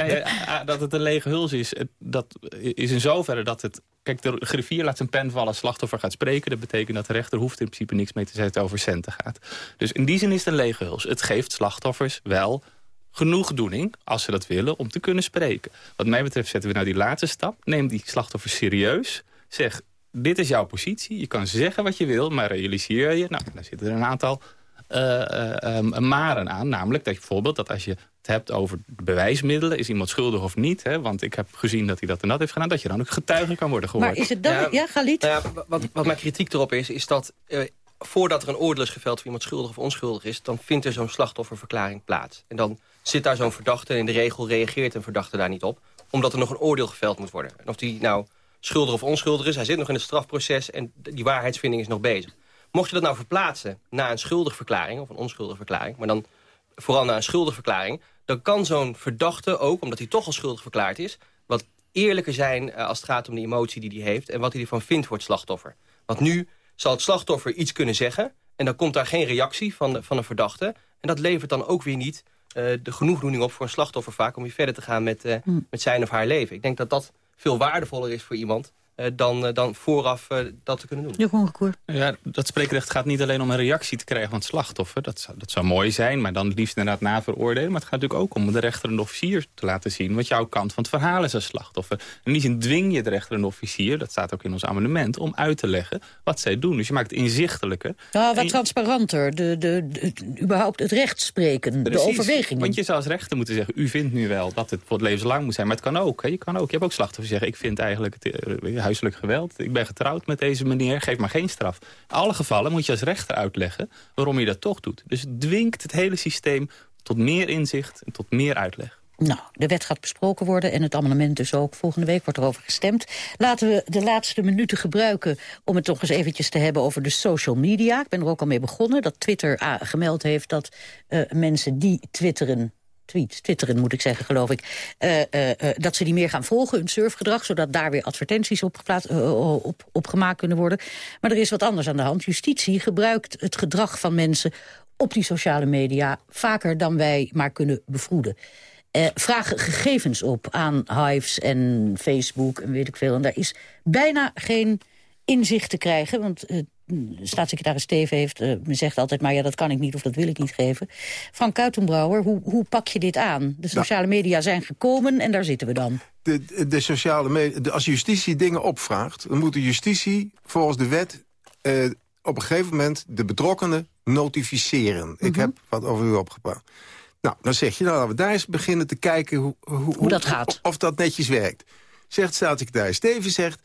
ja, dat het een lege huls is, dat is in zoverre dat het... Kijk, de griffier laat zijn pen vallen, slachtoffer gaat spreken. Dat betekent dat de rechter hoeft in principe niks mee te zetten over centen gaat. Dus in die zin is het een lege huls. Het geeft slachtoffers wel genoegdoening, als ze dat willen, om te kunnen spreken. Wat mij betreft zetten we nou die laatste stap. Neem die slachtoffers serieus. Zeg, dit is jouw positie. Je kan zeggen wat je wil, maar realiseer je... Nou, daar zitten er een aantal eh, eh, um, maren aan. Namelijk dat je bijvoorbeeld dat als je het hebt over bewijsmiddelen... is iemand schuldig of niet, hè, want ik heb gezien dat hij dat en dat heeft gedaan... dat je dan ook getuige kan worden gehoord. Maar is het dan... Ja, Ja, Galit? Nou ja, wat, wat mijn kritiek erop is, is dat... eh, voordat er een oordeel is geveld... of iemand schuldig of onschuldig is... dan vindt er zo'n slachtofferverklaring plaats. En dan zit daar zo'n verdachte en in de regel reageert een verdachte daar niet op... omdat er nog een oordeel geveld moet worden. En of die nou schuldig of onschuldig is, hij zit nog in het strafproces... en die waarheidsvinding is nog bezig. Mocht je dat nou verplaatsen na een schuldig verklaring... of een onschuldige verklaring, maar dan vooral na een schuldig verklaring... dan kan zo'n verdachte ook, omdat hij toch al schuldig verklaard is... wat eerlijker zijn uh, als het gaat om de emotie die hij heeft... en wat hij ervan vindt voor het slachtoffer. Want nu zal het slachtoffer iets kunnen zeggen... en dan komt daar geen reactie van, de, van een verdachte. En dat levert dan ook weer niet uh, de genoegdoening op voor een slachtoffer vaak... om weer verder te gaan met, uh, met zijn of haar leven. Ik denk dat dat veel waardevoller is voor iemand... Uh, dan, uh, dan vooraf uh, dat te kunnen doen. Ja, dat spreekrecht gaat niet alleen om een reactie te krijgen van het slachtoffer. Dat zou, dat zou mooi zijn, maar dan liefst inderdaad na veroordelen. Maar het gaat natuurlijk ook om de rechter en de officier te laten zien... wat jouw kant van het verhaal is als slachtoffer. In die zin dwing je de rechter en de officier, dat staat ook in ons amendement... om uit te leggen wat zij doen. Dus je maakt het inzichtelijker. Ja, wat transparanter. De, de, de, überhaupt het recht spreken, Precies, de overwegingen. Want je zou als rechter moeten zeggen... u vindt nu wel dat het voor het levenslang moet zijn. Maar het kan ook. Hè. Je, kan ook. je hebt ook slachtoffers zeggen... ik vind eigenlijk het huiselijk geweld. Ik ben getrouwd met deze meneer, geef maar geen straf. In alle gevallen moet je als rechter uitleggen waarom je dat toch doet. Dus dwingt het hele systeem tot meer inzicht en tot meer uitleg. Nou, de wet gaat besproken worden en het amendement dus ook. Volgende week wordt erover gestemd. Laten we de laatste minuten gebruiken om het toch eens eventjes te hebben over de social media. Ik ben er ook al mee begonnen dat Twitter gemeld heeft dat uh, mensen die twitteren tweets, twitteren moet ik zeggen, geloof ik... Uh, uh, uh, dat ze die meer gaan volgen, hun surfgedrag... zodat daar weer advertenties op, op, op gemaakt kunnen worden. Maar er is wat anders aan de hand. Justitie gebruikt het gedrag van mensen op die sociale media... vaker dan wij maar kunnen bevroeden. vragen gegevens op aan Hives en Facebook en weet ik veel. En daar is bijna geen inzicht te krijgen, want staatssecretaris Steven heeft, uh, zegt altijd... maar ja, dat kan ik niet of dat wil ik niet geven. Frank Kuitenbrouwer, hoe, hoe pak je dit aan? De sociale media zijn gekomen en daar zitten we dan. De, de sociale media, als justitie dingen opvraagt... dan moet de justitie volgens de wet uh, op een gegeven moment... de betrokkenen notificeren. Mm -hmm. Ik heb wat over u opgepakt. Nou, dan zeg je, nou, laten we daar eens beginnen te kijken... hoe, hoe, hoe dat gaat. Of, of dat netjes werkt. Zegt staatssecretaris Steven, zegt...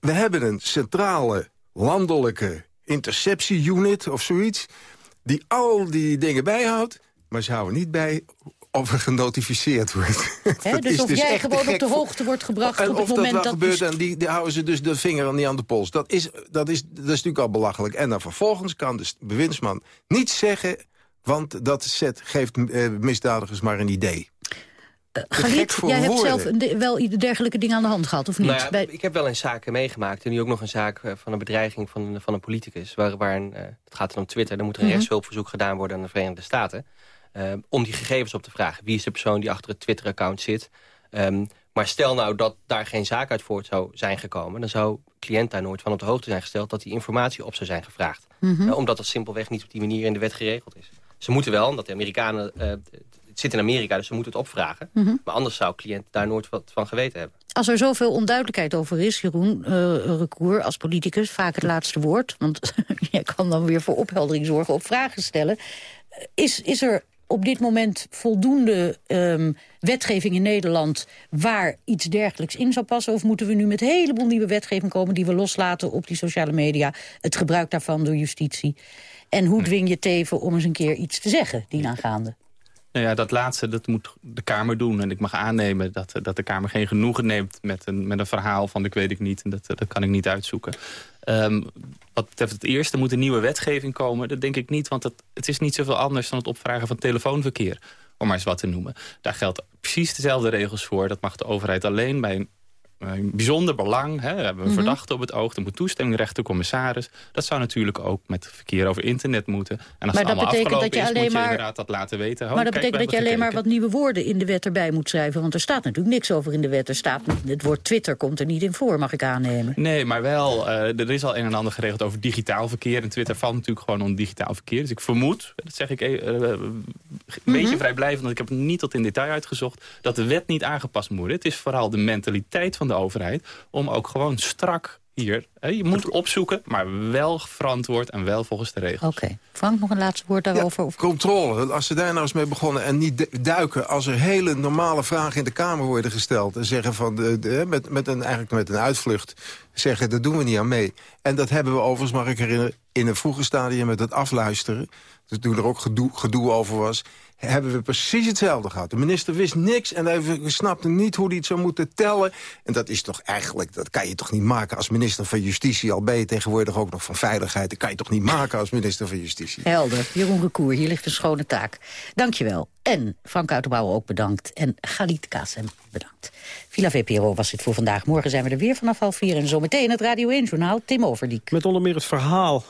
we hebben een centrale landelijke interceptie-unit of zoiets... die al die dingen bijhoudt, maar ze houden niet bij of er genotificeerd wordt. He, dus of dus jij gewoon op de hoogte wordt gebracht en op het moment dat dat... gebeurt, en die, die houden ze dus de vinger niet aan de pols. Dat is, dat, is, dat is natuurlijk al belachelijk. En dan vervolgens kan de bewindsman niet zeggen... want dat zet, geeft uh, misdadigers maar een idee. Uh, Galit, jij hebt zelf wel dergelijke dingen aan de hand gehad, of niet? Nou ja, Bij... Ik heb wel een zaak meegemaakt. En nu ook nog een zaak van een bedreiging van, van een politicus. Waar, waar een, uh, het gaat dan om Twitter. Dan moet er een mm -hmm. rechtshulpverzoek gedaan worden aan de Verenigde Staten. Uh, om die gegevens op te vragen. Wie is de persoon die achter het Twitter-account zit? Um, maar stel nou dat daar geen zaak uit voort zou zijn gekomen... dan zou de cliënt daar nooit van op de hoogte zijn gesteld... dat die informatie op zou zijn gevraagd. Mm -hmm. omdat dat simpelweg niet op die manier in de wet geregeld is. Ze moeten wel, omdat de Amerikanen zit in Amerika, dus ze moeten het opvragen. Mm -hmm. Maar anders zou cliënt daar nooit wat van geweten hebben. Als er zoveel onduidelijkheid over is, Jeroen uh, Recour als politicus... vaak het laatste woord, want jij kan dan weer voor opheldering zorgen... op vragen stellen. Is, is er op dit moment voldoende um, wetgeving in Nederland... waar iets dergelijks in zou passen? Of moeten we nu met een heleboel nieuwe wetgeving komen... die we loslaten op die sociale media, het gebruik daarvan door justitie? En hoe dwing je Teven om eens een keer iets te zeggen, dienaangaande? Nou ja, dat laatste, dat moet de Kamer doen. En ik mag aannemen dat, dat de Kamer geen genoegen neemt met een, met een verhaal van ik weet ik niet. En dat, dat kan ik niet uitzoeken. Um, wat betreft het eerste moet een nieuwe wetgeving komen. Dat denk ik niet, want het, het is niet zoveel anders dan het opvragen van telefoonverkeer. Om maar eens wat te noemen. Daar geldt precies dezelfde regels voor. Dat mag de overheid alleen bij een bijzonder belang. Hè. We hebben een mm -hmm. verdachte op het oog. Er moet toestemming rechtercommissaris. Dat zou natuurlijk ook met verkeer over internet moeten. En als maar het allemaal betekent afgelopen dat je is, alleen moet je inderdaad dat laten weten. maar dat betekent dat je alleen maar wat nieuwe woorden in de wet erbij moet schrijven. Want er staat natuurlijk niks over in de wet. Er staat, het woord Twitter komt er niet in voor, mag ik aannemen. Nee, maar wel, uh, er is al een en ander geregeld over digitaal verkeer. En Twitter valt natuurlijk gewoon om digitaal verkeer. Dus ik vermoed, dat zeg ik uh, een mm -hmm. beetje vrijblijvend... want ik heb het niet tot in detail uitgezocht... dat de wet niet aangepast moet worden. Het is vooral de mentaliteit van de overheid om ook gewoon strak hier. Je moet opzoeken, maar wel verantwoord en wel volgens de regels. Oké. Frank, nog een laatste woord daarover? Ja, controle. Als ze daar nou eens mee begonnen en niet duiken... als er hele normale vragen in de Kamer worden gesteld... en zeggen van de, de, met, met een, eigenlijk met een uitvlucht... zeggen, dat doen we niet aan mee. En dat hebben we overigens, mag ik herinneren... in een vroege stadium met het afluisteren... Dus toen er ook gedoe, gedoe over was hebben we precies hetzelfde gehad. De minister wist niks en hij snapte niet hoe hij het zou moeten tellen. En dat is toch eigenlijk, dat kan je toch niet maken als minister van Justitie. Al ben je tegenwoordig ook nog van Veiligheid. Dat kan je toch niet maken als minister van Justitie. Helder. Jeroen Recour, hier ligt een schone taak. Dankjewel. En Frank Uiterbouw ook bedankt. En Galit Kassem bedankt. Villa VPRO was dit voor vandaag. Morgen zijn we er weer vanaf half vier. En zometeen het Radio 1-journaal Tim Overdiek. Met onder meer het verhaal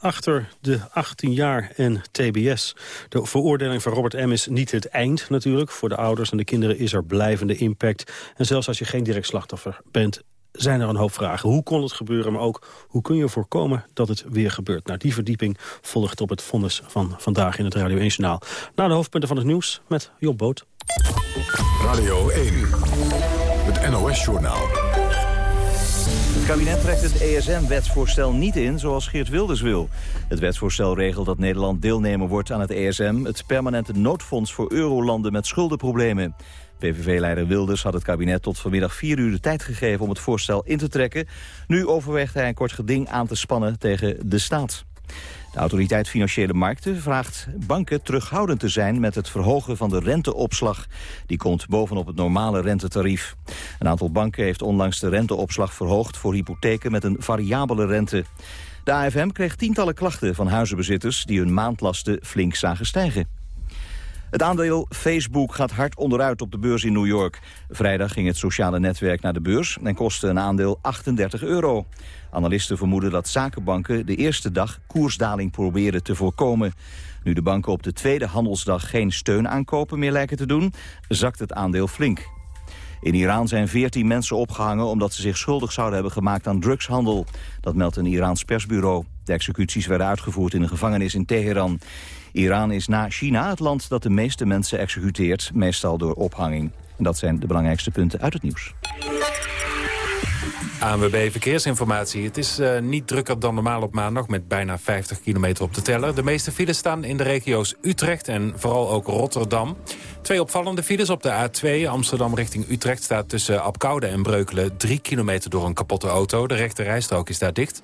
achter de 18 jaar en TBS. De veroordeling van Robert M. is niet het eind natuurlijk. Voor de ouders en de kinderen is er blijvende impact. En zelfs als je geen direct slachtoffer bent zijn er een hoop vragen. Hoe kon het gebeuren, maar ook hoe kun je voorkomen dat het weer gebeurt? Nou, die verdieping volgt op het vonnis van vandaag in het Radio 1 Journaal. Na de hoofdpunten van het nieuws met Job Boot. Radio 1, het NOS Journaal kabinet trekt het ESM-wetsvoorstel niet in zoals Geert Wilders wil. Het wetsvoorstel regelt dat Nederland deelnemer wordt aan het ESM... het permanente noodfonds voor eurolanden met schuldenproblemen. PVV-leider Wilders had het kabinet tot vanmiddag vier uur de tijd gegeven... om het voorstel in te trekken. Nu overweegt hij een kort geding aan te spannen tegen de staat. De autoriteit Financiële Markten vraagt banken terughoudend te zijn met het verhogen van de renteopslag. Die komt bovenop het normale rentetarief. Een aantal banken heeft onlangs de renteopslag verhoogd voor hypotheken met een variabele rente. De AFM kreeg tientallen klachten van huizenbezitters die hun maandlasten flink zagen stijgen. Het aandeel Facebook gaat hard onderuit op de beurs in New York. Vrijdag ging het sociale netwerk naar de beurs en kostte een aandeel 38 euro. Analisten vermoeden dat zakenbanken de eerste dag koersdaling proberen te voorkomen. Nu de banken op de tweede handelsdag geen steun aankopen meer lijken te doen, zakt het aandeel flink. In Iran zijn 14 mensen opgehangen omdat ze zich schuldig zouden hebben gemaakt aan drugshandel. Dat meldt een Iraans persbureau. De executies werden uitgevoerd in een gevangenis in Teheran. Iran is na China het land dat de meeste mensen executeert, meestal door ophanging. En dat zijn de belangrijkste punten uit het nieuws. ANWB Verkeersinformatie. Het is uh, niet drukker dan normaal op maandag met bijna 50 kilometer op de teller. De meeste files staan in de regio's Utrecht en vooral ook Rotterdam. Twee opvallende files op de A2 Amsterdam richting Utrecht... staat tussen Apkoude en Breukelen 3 kilometer door een kapotte auto. De rechte rijstrook is daar dicht.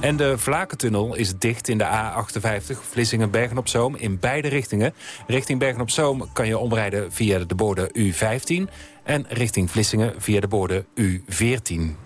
En de Vlakentunnel is dicht in de A58 Vlissingen-Bergen-op-Zoom... in beide richtingen. Richting Bergen-op-Zoom kan je omrijden via de borden U15... en richting Vlissingen via de borden U14.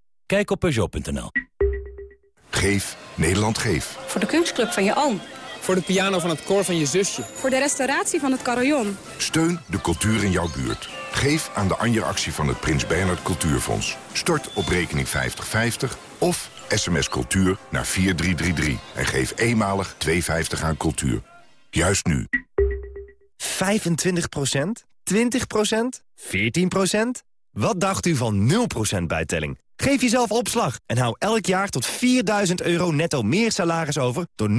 Kijk op Peugeot.nl. Geef Nederland Geef. Voor de kunstclub van je oom. Voor de piano van het koor van je zusje. Voor de restauratie van het carillon. Steun de cultuur in jouw buurt. Geef aan de Anja-actie van het Prins Bernhard Cultuurfonds. Stort op rekening 5050 of sms cultuur naar 4333. En geef eenmalig 2,50 aan cultuur. Juist nu. 25% 20% 14% Wat dacht u van 0% bijtelling? Geef jezelf opslag en hou elk jaar tot 4000 euro netto meer salaris over... door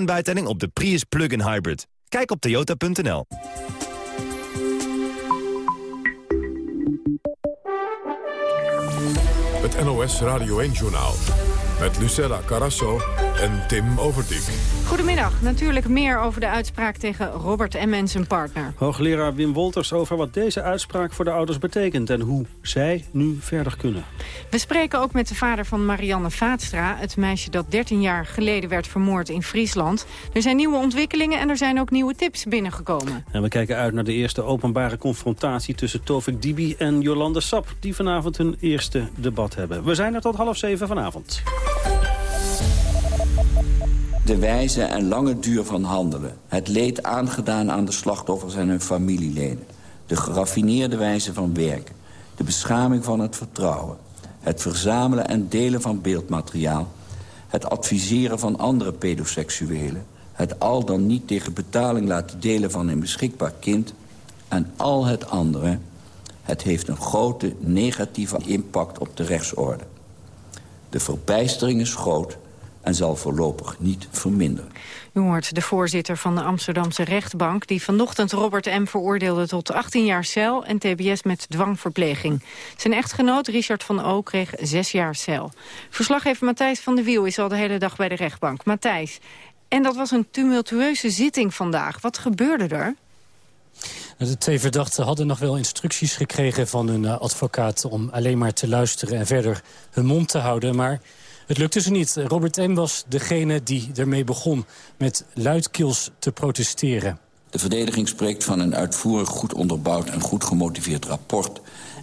0% bijtelling op de Prius Plug-in Hybrid. Kijk op toyota.nl. Het NOS Radio 1-journaal met Lucella Carasso en Tim Overdijk. Goedemiddag. Natuurlijk meer over de uitspraak tegen Robert M. en zijn partner. Hoogleraar Wim Wolters over wat deze uitspraak voor de ouders betekent... en hoe zij nu verder kunnen. We spreken ook met de vader van Marianne Vaatstra... het meisje dat 13 jaar geleden werd vermoord in Friesland. Er zijn nieuwe ontwikkelingen en er zijn ook nieuwe tips binnengekomen. En we kijken uit naar de eerste openbare confrontatie... tussen Tovik Dibi en Jolande Sap... die vanavond hun eerste debat hebben. We zijn er tot half zeven vanavond de wijze en lange duur van handelen. Het leed aangedaan aan de slachtoffers en hun familieleden. De geraffineerde wijze van werken. De beschaming van het vertrouwen. Het verzamelen en delen van beeldmateriaal. Het adviseren van andere pedoseksuelen. Het al dan niet tegen betaling laten delen van een beschikbaar kind. En al het andere. Het heeft een grote negatieve impact op de rechtsorde. De verbijstering is groot en zal voorlopig niet verminderen. U hoort de voorzitter van de Amsterdamse rechtbank... die vanochtend Robert M. veroordeelde tot 18 jaar cel... en tbs met dwangverpleging. Zijn echtgenoot Richard van O. kreeg 6 jaar cel. Verslaggever Matthijs van der Wiel is al de hele dag bij de rechtbank. Matthijs, en dat was een tumultueuze zitting vandaag. Wat gebeurde er? De twee verdachten hadden nog wel instructies gekregen van hun eh, advocaat... om alleen maar te luisteren en verder hun mond te houden. Maar het lukte ze niet. Robert M. was degene die ermee begon met luidkeels te protesteren. De verdediging spreekt van een uitvoerig, goed onderbouwd en goed gemotiveerd rapport.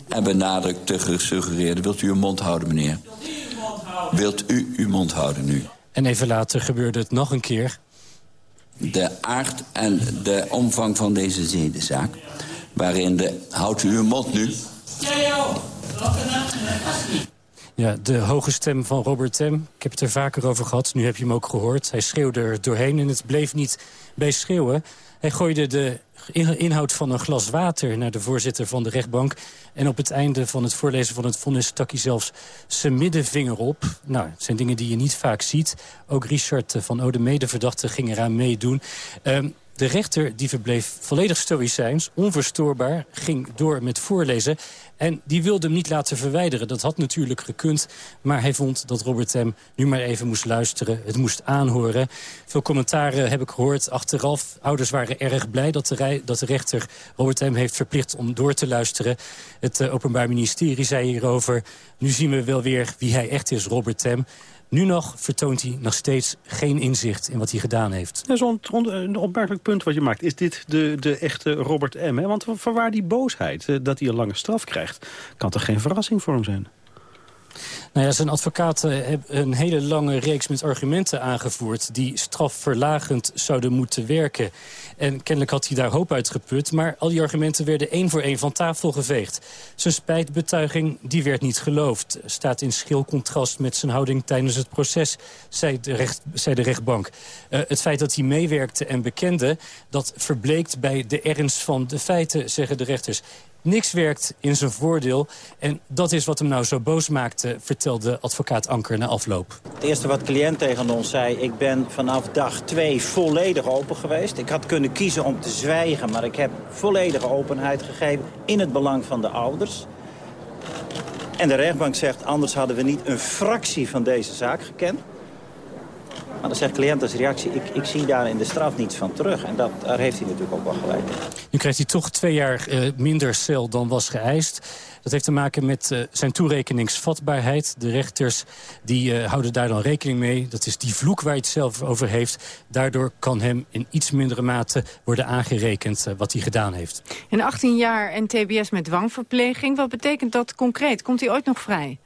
En benadrukt de gesuggereerde, wilt u uw mond houden, meneer? Wilt u uw mond houden nu? En even later gebeurde het nog een keer. De aard en de omvang van deze zedenzaak... waarin de... Houdt u uw mond nu? Ja, de hoge stem van Robert Tem. Ik heb het er vaker over gehad. Nu heb je hem ook gehoord. Hij schreeuwde er doorheen en het bleef niet bij schreeuwen. Hij gooide de inhoud van een glas water naar de voorzitter van de rechtbank. En op het einde van het voorlezen van het vonnis stak hij zelfs zijn middenvinger op. Nou, het zijn dingen die je niet vaak ziet. Ook Richard van Ode, medeverdachte, ging eraan meedoen. Um, de rechter die verbleef volledig stoïcijns, onverstoorbaar, ging door met voorlezen. En die wilde hem niet laten verwijderen. Dat had natuurlijk gekund, maar hij vond dat Robert hem nu maar even moest luisteren. Het moest aanhoren. Veel commentaren heb ik gehoord achteraf. Ouders waren erg blij dat de, dat rechter Robert hem heeft verplicht om door te luisteren. Het uh, Openbaar Ministerie zei hierover... nu zien we wel weer wie hij echt is, Robert Hem. Nu nog vertoont hij nog steeds geen inzicht in wat hij gedaan heeft. Dat is een opmerkelijk punt wat je maakt. Is dit de, de echte Robert M? Hè? Want waar die boosheid, eh, dat hij een lange straf krijgt... kan toch geen verrassing voor hem zijn? Nou ja, zijn advocaten hebben een hele lange reeks met argumenten aangevoerd... die strafverlagend zouden moeten werken. En kennelijk had hij daar hoop uit geput. Maar al die argumenten werden één voor één van tafel geveegd. Zijn spijtbetuiging die werd niet geloofd. Staat in schil contrast met zijn houding tijdens het proces, zei de, recht, zei de rechtbank. Uh, het feit dat hij meewerkte en bekende... dat verbleekt bij de ernst van de feiten, zeggen de rechters. Niks werkt in zijn voordeel. En dat is wat hem nou zo boos maakte, vertelde advocaat Anker na afloop. Het eerste wat cliënt tegen ons zei... ik ben vanaf dag twee volledig open geweest. Ik had kunnen kiezen om te zwijgen, maar ik heb volledige openheid gegeven... in het belang van de ouders. En de rechtbank zegt, anders hadden we niet een fractie van deze zaak gekend. Maar dan zegt cliënt als reactie, ik, ik zie daar in de straf niets van terug. En dat, daar heeft hij natuurlijk ook wel gelijk Nu krijgt hij toch twee jaar uh, minder cel dan was geëist. Dat heeft te maken met uh, zijn toerekeningsvatbaarheid. De rechters die, uh, houden daar dan rekening mee. Dat is die vloek waar hij het zelf over heeft. Daardoor kan hem in iets mindere mate worden aangerekend wat hij gedaan heeft. En 18 jaar en tbs met dwangverpleging. Wat betekent dat concreet? Komt hij ooit nog vrij?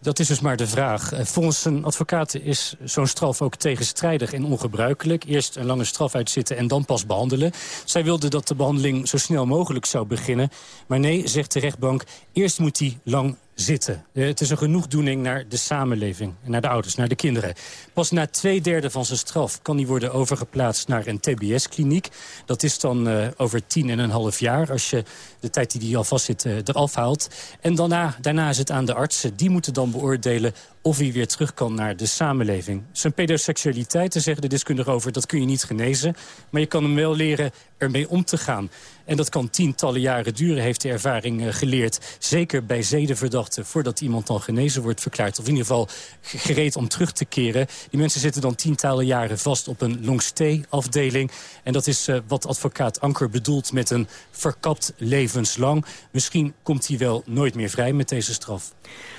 Dat is dus maar de vraag. Eh, volgens zijn advocaten is zo'n straf ook tegenstrijdig en ongebruikelijk. Eerst een lange straf uitzitten en dan pas behandelen. Zij wilden dat de behandeling zo snel mogelijk zou beginnen. Maar nee, zegt de rechtbank, eerst moet hij lang zitten. Eh, het is een genoegdoening naar de samenleving, naar de ouders, naar de kinderen. Pas na twee derde van zijn straf kan hij worden overgeplaatst naar een TBS-kliniek. Dat is dan uh, over tien en een half jaar, als je de tijd die hij al vastzit uh, eraf haalt. En daarna, daarna is het aan de artsen. Die moeten dan beoordelen of hij weer terug kan naar de samenleving. Zijn pedoseksualiteit, daar zeggen de deskundigen over, dat kun je niet genezen. Maar je kan hem wel leren ermee om te gaan. En dat kan tientallen jaren duren, heeft de ervaring eh, geleerd. Zeker bij zedenverdachten, voordat iemand dan genezen wordt verklaard. Of in ieder geval gereed om terug te keren. Die mensen zitten dan tientallen jaren vast op een long-stay-afdeling. En dat is uh, wat advocaat Anker bedoelt met een verkapt levenslang. Misschien komt hij wel nooit meer vrij met deze straf.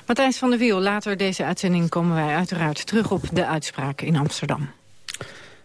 Matthijs van der Wiel, later deze uitzending komen wij uiteraard terug op de uitspraak in Amsterdam.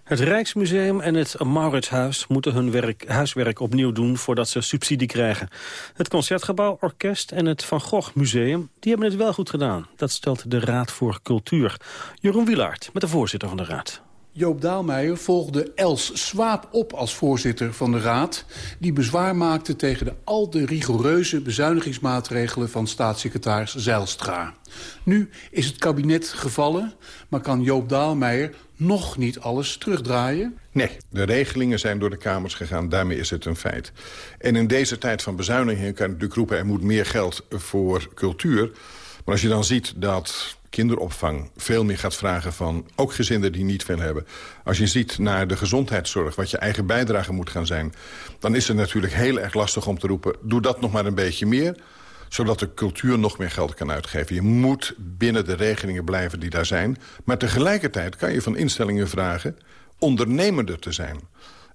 Het Rijksmuseum en het Mauritshuis moeten hun werk, huiswerk opnieuw doen voordat ze subsidie krijgen. Het Concertgebouw, Orkest en het Van Gogh Museum die hebben het wel goed gedaan. Dat stelt de Raad voor Cultuur. Jeroen Wielaert met de voorzitter van de Raad. Joop Daalmeijer volgde Els Swaap op als voorzitter van de Raad... die bezwaar maakte tegen de al te rigoureuze bezuinigingsmaatregelen... van staatssecretaris Zeilstra. Nu is het kabinet gevallen, maar kan Joop Daalmeijer nog niet alles terugdraaien? Nee, de regelingen zijn door de Kamers gegaan. Daarmee is het een feit. En in deze tijd van bezuinigingen kan je natuurlijk roepen... er moet meer geld voor cultuur. Maar als je dan ziet dat kinderopvang veel meer gaat vragen van ook gezinnen die niet veel hebben. Als je ziet naar de gezondheidszorg, wat je eigen bijdrage moet gaan zijn... dan is het natuurlijk heel erg lastig om te roepen... doe dat nog maar een beetje meer zodat de cultuur nog meer geld kan uitgeven. Je moet binnen de regelingen blijven die daar zijn. Maar tegelijkertijd kan je van instellingen vragen ondernemender te zijn.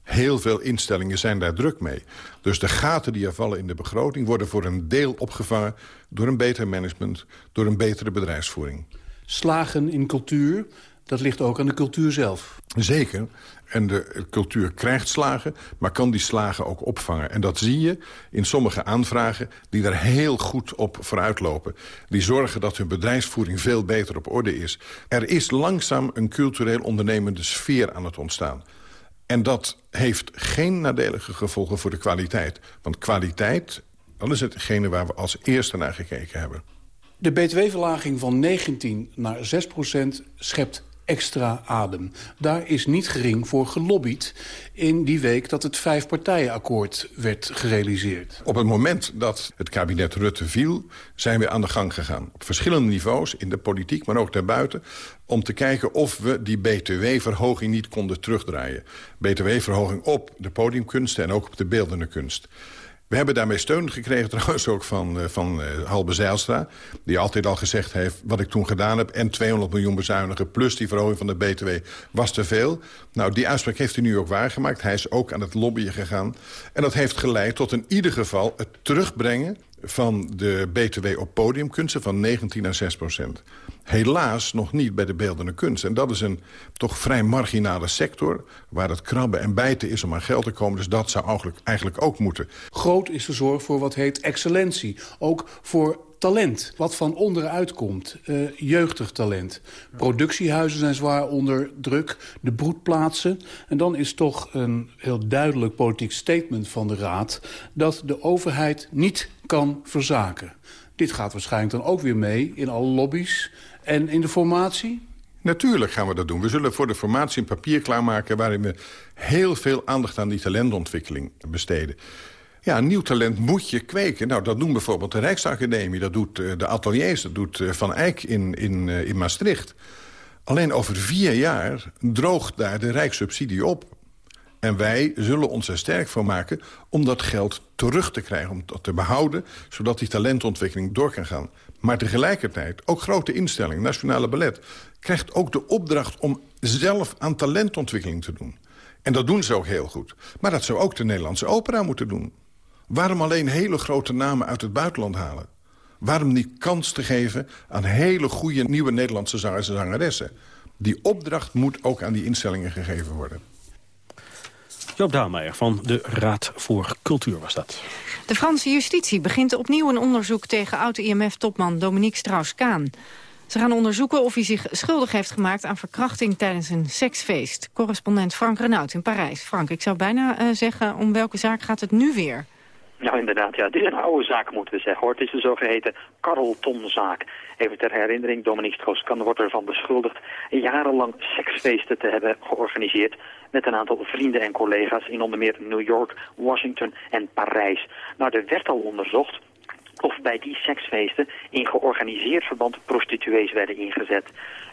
Heel veel instellingen zijn daar druk mee. Dus de gaten die er vallen in de begroting... worden voor een deel opgevangen door een beter management... door een betere bedrijfsvoering. Slagen in cultuur, dat ligt ook aan de cultuur zelf. Zeker. En de cultuur krijgt slagen, maar kan die slagen ook opvangen. En dat zie je in sommige aanvragen die daar heel goed op vooruitlopen. Die zorgen dat hun bedrijfsvoering veel beter op orde is. Er is langzaam een cultureel ondernemende sfeer aan het ontstaan. En dat heeft geen nadelige gevolgen voor de kwaliteit. Want kwaliteit, dat is hetgene waar we als eerste naar gekeken hebben. De btw-verlaging van 19 naar 6 procent schept extra adem. Daar is niet gering voor gelobbyd in die week dat het vijfpartijenakkoord werd gerealiseerd. Op het moment dat het kabinet Rutte viel, zijn we aan de gang gegaan. Op verschillende niveaus, in de politiek, maar ook daarbuiten... om te kijken of we die btw-verhoging niet konden terugdraaien. BTW-verhoging op de podiumkunsten en ook op de beeldende kunst. We hebben daarmee steun gekregen trouwens ook van, uh, van uh, Halbe Zijlstra... die altijd al gezegd heeft wat ik toen gedaan heb... en 200 miljoen bezuinigen plus die verhoging van de BTW was te veel. Nou, die uitspraak heeft hij nu ook waargemaakt. Hij is ook aan het lobbyen gegaan. En dat heeft geleid tot in ieder geval het terugbrengen van de BTW op podiumkunsten van 19 naar 6 procent. Helaas nog niet bij de beeldende kunst. En dat is een toch vrij marginale sector... waar het krabben en bijten is om aan geld te komen. Dus dat zou eigenlijk, eigenlijk ook moeten. Groot is de zorg voor wat heet excellentie. Ook voor talent, wat van onderuit komt. Uh, jeugdig talent. Productiehuizen zijn zwaar onder druk. De broedplaatsen. En dan is toch een heel duidelijk politiek statement van de Raad... dat de overheid niet kan verzaken. Dit gaat waarschijnlijk dan ook weer mee in alle lobby's en in de formatie? Natuurlijk gaan we dat doen. We zullen voor de formatie een papier klaarmaken... waarin we heel veel aandacht aan die talentontwikkeling besteden. Ja, nieuw talent moet je kweken. Nou, dat doen bijvoorbeeld de Rijksacademie. Dat doet uh, de ateliers, dat doet uh, Van Eyck in, in, uh, in Maastricht. Alleen over vier jaar droogt daar de rijkssubsidie op. En wij zullen ons er sterk voor maken om dat geld terug te krijgen. Om dat te behouden, zodat die talentontwikkeling door kan gaan. Maar tegelijkertijd, ook grote instellingen, Nationale Ballet... krijgt ook de opdracht om zelf aan talentontwikkeling te doen. En dat doen ze ook heel goed. Maar dat zou ook de Nederlandse opera moeten doen. Waarom alleen hele grote namen uit het buitenland halen? Waarom niet kans te geven aan hele goede nieuwe Nederlandse zangers en zangeressen? Die opdracht moet ook aan die instellingen gegeven worden. Joop Daalmeijer van de Raad voor Cultuur was dat. De Franse justitie begint opnieuw een onderzoek tegen oud-IMF-topman Dominique Strauss-Kaan. Ze gaan onderzoeken of hij zich schuldig heeft gemaakt aan verkrachting tijdens een seksfeest. Correspondent Frank Renaud in Parijs. Frank, ik zou bijna uh, zeggen, om welke zaak gaat het nu weer? Nou, inderdaad, ja. Dit is een oude zaak, moeten we zeggen, hoor. Het is de zogeheten Carlton-zaak. Even ter herinnering, Dominique Strauss-Kahn wordt ervan beschuldigd jarenlang seksfeesten te hebben georganiseerd met een aantal vrienden en collega's in onder meer New York, Washington en Parijs. Nou, er werd al onderzocht of bij die seksfeesten in georganiseerd verband prostituees werden ingezet.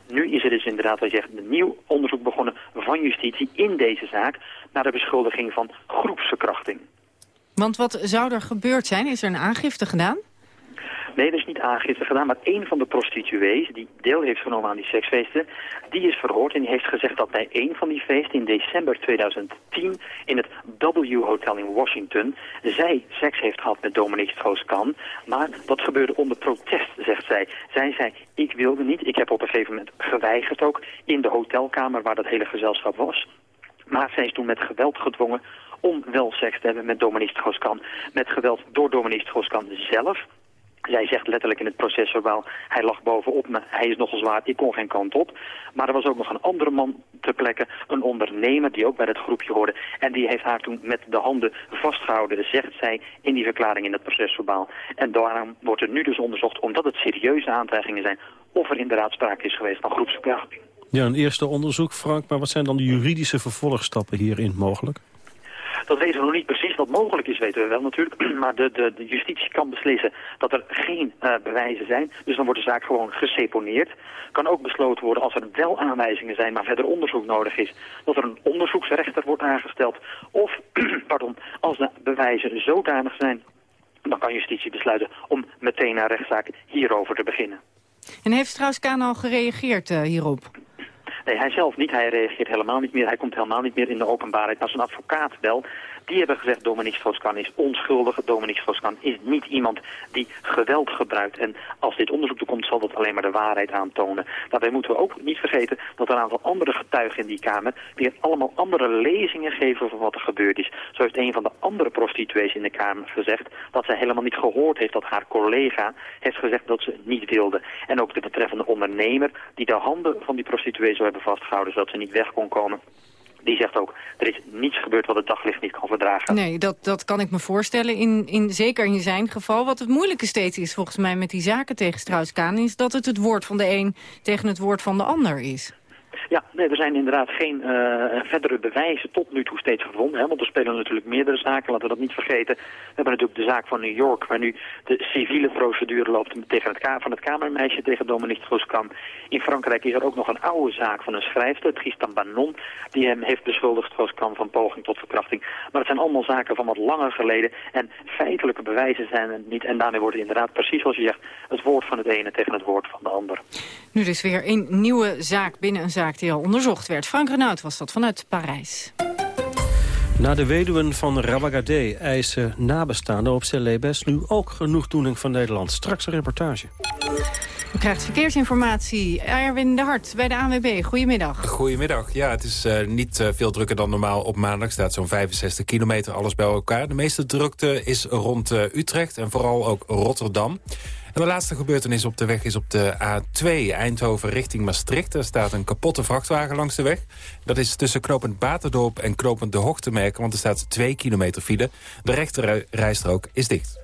Nu is er dus inderdaad, wat je zegt, een nieuw onderzoek begonnen van justitie in deze zaak naar de beschuldiging van groepsverkrachting. Want wat zou er gebeurd zijn? Is er een aangifte gedaan? Nee, er is niet aangifte gedaan, maar een van de prostituees die deel heeft genomen aan die seksfeesten, die is verhoord en die heeft gezegd dat bij een van die feesten in december 2010 in het W Hotel in Washington zij seks heeft gehad met Dominique Strauss-Kahn, maar dat gebeurde onder protest, zegt zij. Zij zei, ik wilde niet, ik heb op een gegeven moment geweigerd ook in de hotelkamer waar dat hele gezelschap was. Maar zij is toen met geweld gedwongen om wel seks te hebben met Dominique Strauss-Kahn. Met geweld door Dominique Strauss-Kahn zelf. Zij zegt letterlijk in het procesverbaal, hij lag bovenop me, hij is nogal zwaar, ik kon geen kant op. Maar er was ook nog een andere man ter plekke, een ondernemer die ook bij het groepje hoorde. En die heeft haar toen met de handen vastgehouden, zegt zij in die verklaring in het procesverbaal. En daarom wordt er nu dus onderzocht, omdat het serieuze aantijgingen zijn, of er inderdaad sprake is geweest van groepsverkrachting. Ja, een eerste onderzoek, Frank. Maar wat zijn dan de juridische vervolgstappen hierin mogelijk? Dat weten we nog niet precies. Wat mogelijk is, weten we wel natuurlijk. Maar de, de, de justitie kan beslissen dat er geen uh, bewijzen zijn. Dus dan wordt de zaak gewoon geseponeerd. Kan ook besloten worden als er wel aanwijzingen zijn, maar verder onderzoek nodig is, dat er een onderzoeksrechter wordt aangesteld. Of, pardon, als de bewijzen zodanig zijn, dan kan justitie besluiten om meteen een rechtszaak hierover te beginnen. En heeft Strauss-Kaan al gereageerd uh, hierop? Nee, hij zelf niet. Hij reageert helemaal niet meer. Hij komt helemaal niet meer in de openbaarheid. Maar zijn advocaat wel. Die hebben gezegd, Dominique Strauss-Kahn is onschuldig. Dominique Strauss-Kahn is niet iemand die geweld gebruikt. En als dit onderzoek er komt, zal dat alleen maar de waarheid aantonen. Daarbij moeten we ook niet vergeten dat een aantal andere getuigen in die Kamer... weer allemaal andere lezingen geven over wat er gebeurd is. Zo heeft een van de andere prostituees in de Kamer gezegd... dat zij helemaal niet gehoord heeft dat haar collega heeft gezegd dat ze niet wilde. En ook de betreffende ondernemer die de handen van die prostituee zou hebben vastgehouden... zodat ze niet weg kon komen die zegt ook, er is niets gebeurd wat het daglicht niet kan verdragen. Nee, dat, dat kan ik me voorstellen. In, in, zeker in zijn geval. Wat het moeilijke steeds is volgens mij met die zaken tegen Strauss-Kaan... is dat het het woord van de een tegen het woord van de ander is. Ja, nee, er zijn inderdaad geen uh, verdere bewijzen tot nu toe steeds gevonden. Hè, want er spelen natuurlijk meerdere zaken, laten we dat niet vergeten. We hebben natuurlijk de zaak van New York, waar nu de civiele procedure loopt tegen het van het kamermeisje tegen Dominique Strauss-Kahn. In Frankrijk is er ook nog een oude zaak van een schrijfster, Tristan Banon, die hem heeft beschuldigd, Strauss-Kahn, van poging tot verkrachting. Maar het zijn allemaal zaken van wat langer geleden en feitelijke bewijzen zijn er niet. En daarmee wordt inderdaad, precies zoals je zegt, het woord van het ene tegen het woord van de ander. Nu dus weer een nieuwe zaak binnen een zaak die al onderzocht werd. Frank Renaud was dat vanuit Parijs. Na de weduwen van Rawagade eisen nabestaanden op Celebes nu ook genoegdoening van Nederland. Straks een reportage. U krijgt verkeersinformatie. Erwin de Hart bij de ANWB. Goedemiddag. Goedemiddag. Ja, het is uh, niet uh, veel drukker dan normaal. Op maandag staat zo'n 65 kilometer alles bij elkaar. De meeste drukte is rond uh, Utrecht en vooral ook Rotterdam. De laatste gebeurtenis op de weg is op de A2 Eindhoven richting Maastricht. Er staat een kapotte vrachtwagen langs de weg. Dat is tussen knopend Baterdorp en knopend De Hoog merken... want er staat 2 kilometer file. De rechterrijstrook is dicht.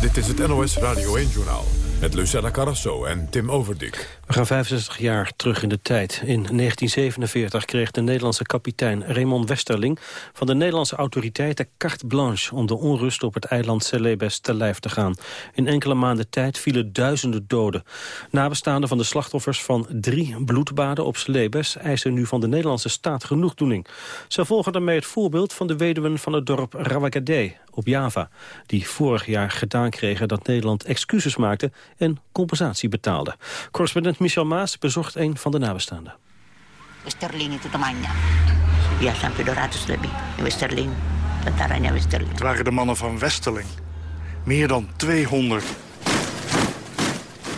Dit is het NOS Radio 1-journaal met Lucella Carrasso en Tim Overdik. We gaan 65 jaar terug in de tijd. In 1947 kreeg de Nederlandse kapitein Raymond Westerling... van de Nederlandse autoriteiten carte blanche... om de onrust op het eiland Celebes te lijf te gaan. In enkele maanden tijd vielen duizenden doden. Nabestaanden van de slachtoffers van drie bloedbaden op Celebes... eisen nu van de Nederlandse staat genoegdoening. Ze volgen daarmee het voorbeeld van de weduwen van het dorp Rawagade op Java... die vorig jaar gedaan kregen dat Nederland excuses maakte en compensatie betaalde. Correspondent Michel Maas bezocht een van de nabestaanden. Ja, sampai 200 lebih. Westerling, tentaranya Westerling. Het waren de mannen van Westerling. Meer dan 200.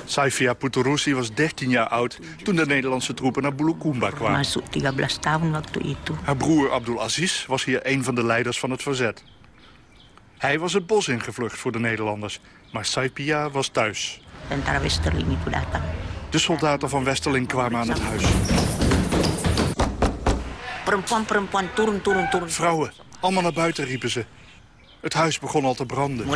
Saifia Puturusi was 13 jaar oud toen de Nederlandse troepen naar Bulukumba kwamen. Masuk 13 tahun waktu itu. Haar broer Abdul Aziz was hier een van de leiders van het verzet. Hij was het bos ingevlucht voor de Nederlanders, maar Saipia was thuis. De soldaten van Westerling kwamen aan het huis. Vrouwen, allemaal naar buiten riepen ze. Het huis begon al te branden.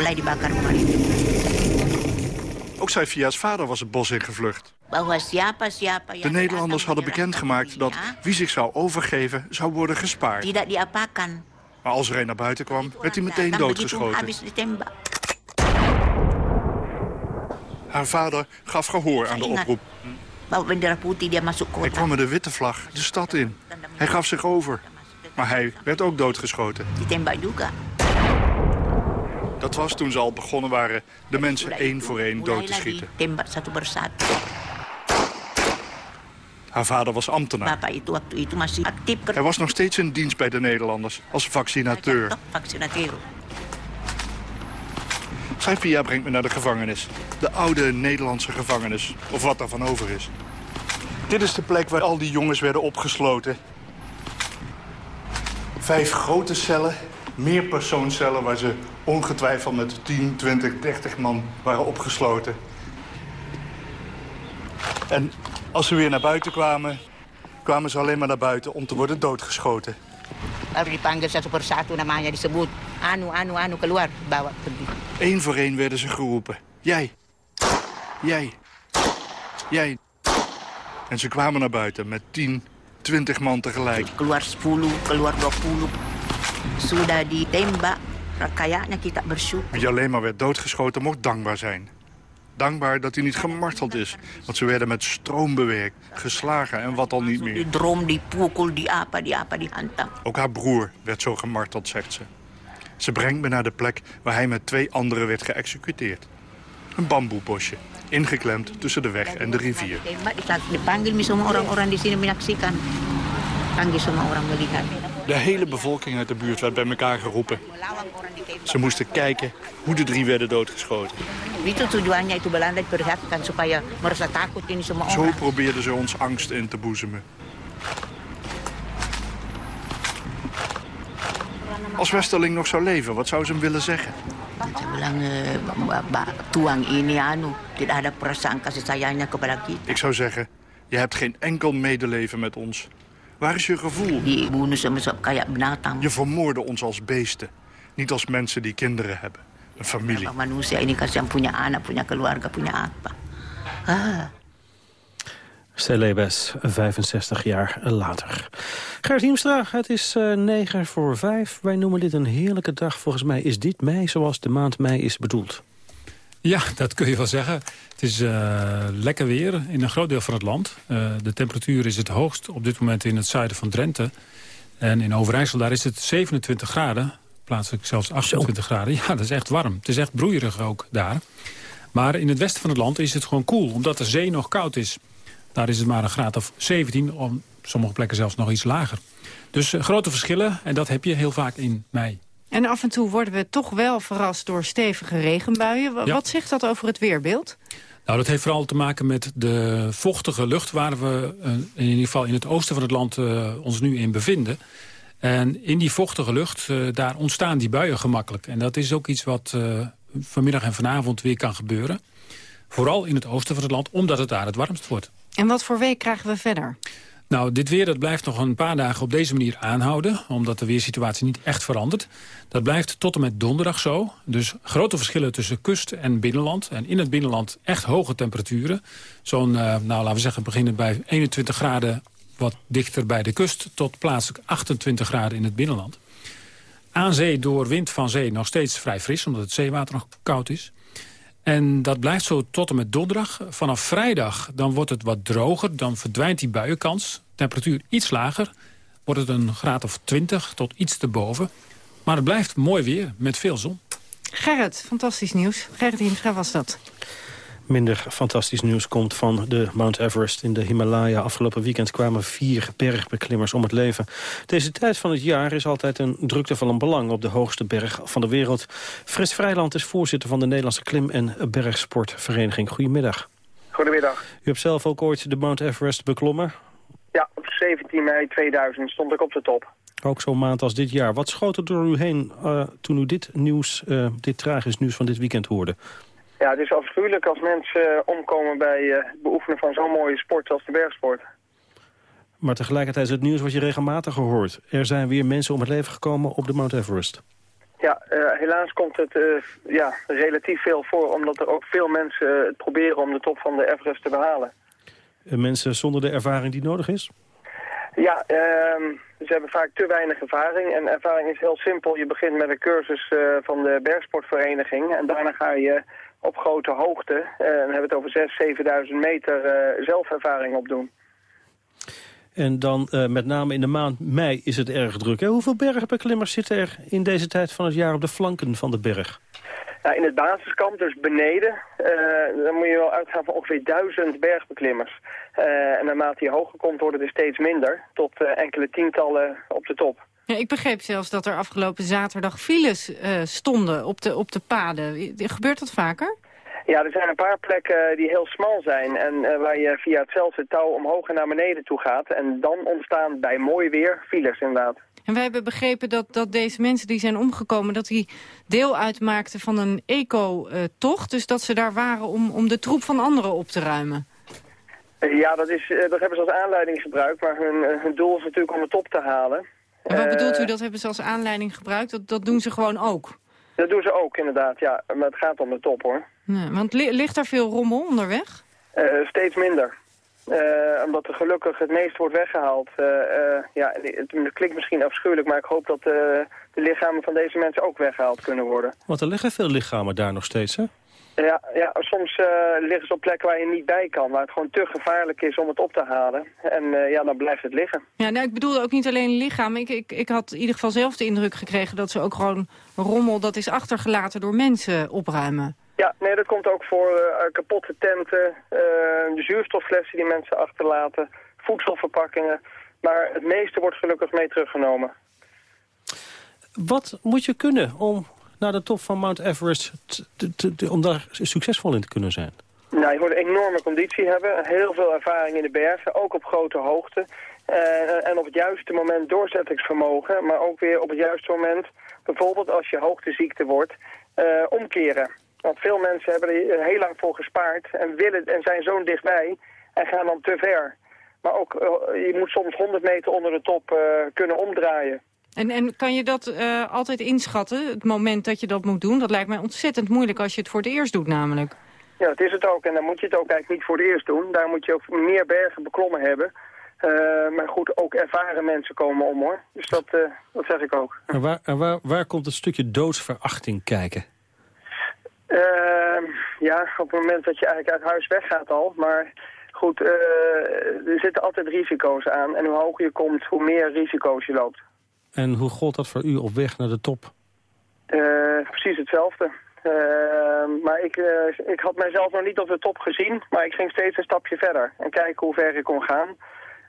Ook Saifia's vader was het bos ingevlucht. De Nederlanders hadden bekendgemaakt dat wie zich zou overgeven zou worden gespaard. Maar als er een naar buiten kwam, werd hij meteen doodgeschoten. Haar vader gaf gehoor aan de oproep. Hij kwam met de witte vlag de stad in. Hij gaf zich over. Maar hij werd ook doodgeschoten. Dat was toen ze al begonnen waren de mensen één voor één dood te schieten. Haar vader was ambtenaar. Hij was nog steeds in dienst bij de Nederlanders als vaccinateur. Vaccinateur. Saifia brengt me naar de gevangenis. De oude Nederlandse gevangenis. Of wat daarvan over is. Dit is de plek waar al die jongens werden opgesloten. Vijf grote cellen, meerpersoonscellen... waar ze ongetwijfeld met 10, 20, 30 man waren opgesloten. En als ze weer naar buiten kwamen... kwamen ze alleen maar naar buiten om te worden doodgeschoten. Harus dipanggil satu persatu namanya disebut. Anu, anu, anu keluar. Bawa pergi. Eén voor één werden ze geroepen. Jij. Jij. Jij. En ze kwamen naar buiten met 10, 20 man tegelijk. Keluar 10, keluar 20. Sudah ditembak. Kayaknya kita bersyukur. Wie alleen maar werd doodgeschoten mocht dankbaar zijn. Dankbaar dat hij niet gemarteld is. Want ze werden met stroom bewerkt, geslagen en wat al niet meer. Drom, dipukul, di apa, di apa, dihantam. Ook haar broer werd zo gemarteld, zegt ze. Ze brengt me naar de plek waar hij met twee anderen werd geëxecuteerd. Een bamboebosje, ingeklemd tussen de weg en de rivier. Semua orang-orang di sini menyaksikan. Panggil semua orang melihat. De hele bevolking uit de buurt werd bij elkaar geroepen. Ze moesten kijken hoe de drie werden doodgeschoten. Zo probeerden ze ons angst in te boezemen. Als Westerling nog zou leven, wat zou ze hem willen zeggen? Ik zou zeggen, je hebt geen enkel medeleven met ons. Waar is je gevoel? Je vermoordde ons als beesten. Niet als mensen die kinderen hebben. Een familie. Bang manusia ini kasihan punya anak, punya keluarga, punya apa. Ah. Celebes, 65 jaar later. Gert Hiemstra, het is eh 9 voor 5. Wij noemen dit een heerlijke dag. Volgens mij is dit mei zoals de maand mei is bedoeld. Ja, dat kun je wel zeggen. Het is eh, lekker weer in een groot deel van het land. Eh, de temperatuur is het hoogst op dit moment in het zuiden van Drenthe. En in Overijssel daar is het 27 graden. Plaatselijk zelfs 28 graden. Ja, dat is echt warm. Het is echt broeierig ook daar. Maar in het westen van het land is het gewoon koel. Omdat de zee nog koud is. Daar is het maar een graad of 17. Op sommige plekken zelfs nog iets lager. Dus eh, grote verschillen. En dat heb je heel vaak in mei. En af en toe worden we toch wel verrast door stevige regenbuien. Ja. Wat zegt dat over het weerbeeld? Nou, dat heeft vooral te maken met de vochtige lucht... waar we eh, in ieder geval in het oosten van het land eh, ons nu in bevinden. En in die vochtige lucht, eh, daar ontstaan die buien gemakkelijk. En dat is ook iets wat vanmiddag en vanavond weer kan gebeuren. Vooral in het oosten van het land, omdat het daar het warmst wordt. En wat voor week krijgen we verder? Nou, dit weer dat blijft nog een paar dagen op deze manier aanhouden... omdat de weersituatie niet echt verandert. Dat blijft tot en met donderdag zo. Dus grote verschillen tussen kust en binnenland. En in het binnenland echt hoge temperaturen. Zo'n, eh, nou, laten we zeggen, beginnen bij 21 graden... wat dichter bij de kust... tot plaatselijk 28 graden in het binnenland. Aan zee door wind van zee nog steeds vrij fris... omdat het zeewater nog koud is. En dat blijft zo tot en met donderdag. Vanaf vrijdag dan wordt het wat droger. Dan verdwijnt die buienkans. Temperatuur iets lager. Wordt het een graad of 20 tot iets te boven. Maar het blijft mooi weer met veel zon. Gerrit, fantastisch nieuws. Gerrit Hiemstra was dat. Minder fantastisch nieuws komt van de Mount Everest in de Himalaya. Afgelopen weekend kwamen vier bergbeklimmers om het leven. Deze tijd van het jaar is altijd een drukte van een belang op de hoogste berg van de wereld. Frits Vrijland is voorzitter van de Nederlandse Klim- en Bergsportvereniging. Goedemiddag. Goedemiddag. U hebt zelf ook ooit de Mount Everest beklommen. Ja, op 17 mei 2000 stond ik op de top. Ook zo'n maand als dit jaar. Wat schoot er door u heen eh, toen u dit nieuws, eh, dit tragisch nieuws van dit weekend hoorde? Ja, het is afschuwelijk als mensen eh, omkomen bij eh, het beoefenen van zo'n mooie sport als de bergsport. Maar tegelijkertijd is het nieuws wat je regelmatig hoort. Er zijn weer mensen om het leven gekomen op de Mount Everest. Ja, eh, helaas komt het ja, relatief veel voor, omdat er ook veel mensen het proberen om de top van de Everest te behalen. Eh, mensen zonder de ervaring die nodig is? Ja, ehm, ze hebben vaak te weinig ervaring. En ervaring is heel simpel. Je begint met een cursus van de bergsportvereniging. En daarna ga je op grote hoogte, en dan hebben we het over 6.000, 7.000 meter zelfervaring opdoen. En dan met name in de maand mei is het erg druk. Hè? Hoeveel bergbeklimmers zitten er in deze tijd van het jaar op de flanken van de berg? Nou, in het basiskamp, dus beneden, uh, dan moet je wel uitgaan van ongeveer duizend bergbeklimmers. Uh, en naarmate je hoger komt, worden er steeds minder, tot enkele tientallen op de top. Ja, ik begreep zelfs dat er afgelopen zaterdag files stonden op de, op de paden. Gebeurt dat vaker? Ja, er zijn een paar plekken die heel smal zijn en waar je via hetzelfde touw omhoog en naar beneden toe gaat. En dan ontstaan bij mooi weer files inderdaad. En wij hebben begrepen dat, dat deze mensen die zijn omgekomen... dat die deel uitmaakten van een eco-tocht. Dus dat ze daar waren om, om de troep van anderen op te ruimen. Ja, dat, is, dat hebben ze als aanleiding gebruikt. Maar hun, hun doel is natuurlijk om het op te halen. En wat bedoelt u, dat hebben ze als aanleiding gebruikt? Dat, dat doen ze gewoon ook? Dat doen ze ook, inderdaad. Ja, maar het gaat om de top, hoor. want ligt er veel rommel onderweg? Uh, steeds minder. Uh, omdat er gelukkig het meest wordt weggehaald. Uh, uh, ja, het klinkt misschien afschuwelijk, maar ik hoop dat de lichamen van deze mensen ook weggehaald kunnen worden. Want er liggen veel lichamen daar nog steeds, hè? Ja, ja soms liggen ze op plekken waar je niet bij kan, waar het gewoon te gevaarlijk is om het op te halen. En ja, dan blijft het liggen. Ja, nou, ik bedoelde ook niet alleen lichamen. Ik, ik, ik had in ieder geval zelf de indruk gekregen dat ze ook gewoon rommel dat is achtergelaten door mensen opruimen. Ja, nee, dat komt ook voor uh, kapotte tenten, uh, de zuurstofflessen die mensen achterlaten, voedselverpakkingen. Maar het meeste wordt gelukkig mee teruggenomen. Wat moet je kunnen om naar de top van Mount Everest, om daar succesvol in te kunnen zijn? Nou, je moet een enorme conditie hebben, heel veel ervaring in de bergen, ook op grote hoogte. Uh, en op het juiste moment doorzettingsvermogen, maar ook weer op het juiste moment, bijvoorbeeld als je hoogteziekte wordt, omkeren. Want veel mensen hebben er heel lang voor gespaard en, willen, en zijn zo dichtbij en gaan dan te ver. Maar ook, uh, je moet soms 100 meter onder de top kunnen omdraaien. En, en kan je dat uh, altijd inschatten, het moment dat je dat moet doen? Dat lijkt mij ontzettend moeilijk als je het voor het eerst doet namelijk. Ja, dat is het ook. En dan moet je het ook eigenlijk niet voor het eerst doen. Daar moet je ook meer bergen beklommen hebben. maar goed, ook ervaren mensen komen om hoor. Dus dat, dat zeg ik ook. En waar, en waar, waar komt het stukje doodsverachting kijken? Uh, ja, op het moment dat je eigenlijk uit huis weggaat al. Maar goed, uh, er zitten altijd risico's aan. En hoe hoger je komt, hoe meer risico's je loopt. En hoe gold dat voor u op weg naar de top? Uh, precies hetzelfde. Uh, maar ik, ik had mijzelf nog niet op de top gezien, maar ik ging steeds een stapje verder. En kijken hoe ver ik kon gaan.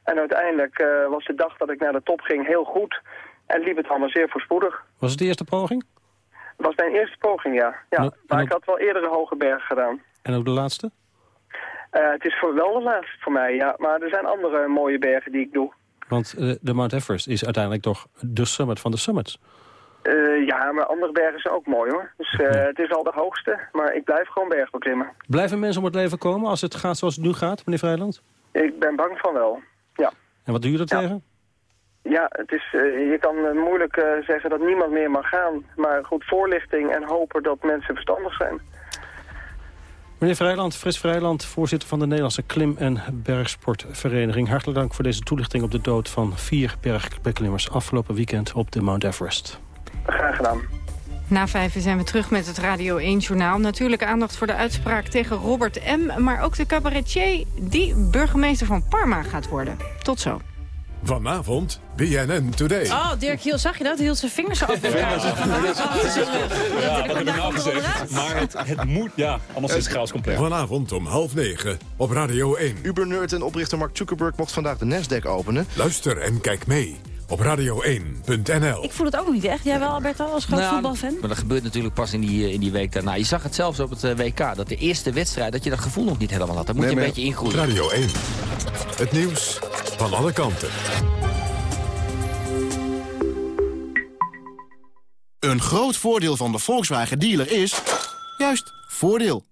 En uiteindelijk was de dag dat ik naar de top ging heel goed. En liep het allemaal zeer voorspoedig. Was het de eerste poging? was mijn eerste poging, ja. ja. maar ik had wel eerder een hoge berg gedaan. En ook de laatste? Het is voor, wel de laatste voor mij, ja. Maar er zijn andere mooie bergen die ik doe. Want uh, de Mount Everest is uiteindelijk toch de summit van de summits? Uh, ja, maar andere bergen zijn ook mooi hoor. Dus het is al de hoogste, maar ik blijf gewoon bergbeklimmen. Blijven mensen om het leven komen als het gaat zoals het nu gaat, meneer Vrijland? Ik ben bang van wel, ja. En wat doe je er tegen? Ja, het is, uh, je kan moeilijk zeggen dat niemand meer mag gaan. Maar goed, voorlichting en hopen dat mensen verstandig zijn. Meneer Vrijland, Fris Vrijland, voorzitter van de Nederlandse Klim- en Bergsportvereniging. Hartelijk dank voor deze toelichting op de dood van vier bergbeklimmers afgelopen weekend op de Mount Everest. Graag gedaan. Na vijf zijn we terug met het Radio 1-journaal. Natuurlijk aandacht voor de uitspraak tegen Robert M., maar ook de cabaretier die burgemeester van Parma gaat worden. Tot zo. Vanavond BNN Today. Oh, Dirk, heel, zag je dat? Hij hield zijn vingers over elkaar. Ja, dat heb ik nou gezegd. Maar het, het moet, ja, anders is het chaos compleet. Vanavond om half negen op Radio 1. Uber-nerd en oprichter Mark Zuckerberg mocht vandaag de Nasdaq openen. Luister en kijk mee op radio1.nl. Ik voel het ook nog niet echt. Jij wel, Alberto, als groot nou, voetbalfan? Maar dat gebeurt natuurlijk pas in die, in die week daarna. Je zag het zelfs op het WK, dat de eerste wedstrijd... dat je dat gevoel nog niet helemaal had. Daar moet nee, je een beetje ingroeien. Radio 1, het nieuws van alle kanten. Een groot voordeel van de Volkswagen dealer is... juist, voordeel.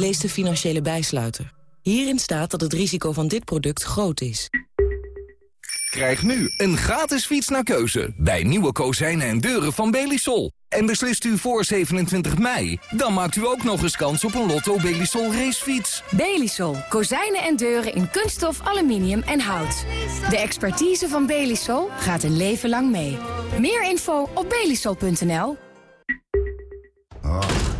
Lees de financiële bijsluiter. Hierin staat dat het risico van dit product groot is. Krijg nu een gratis fiets naar keuze bij nieuwe kozijnen en deuren van Belisol. En beslist u voor 27 mei, dan maakt u ook nog eens kans op een Lotto Belisol racefiets. Belisol. Kozijnen en deuren in kunststof, aluminium en hout. De expertise van Belisol gaat een leven lang mee. Meer info op belisol.nl. Oh,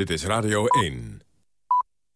Dit is Radio 1.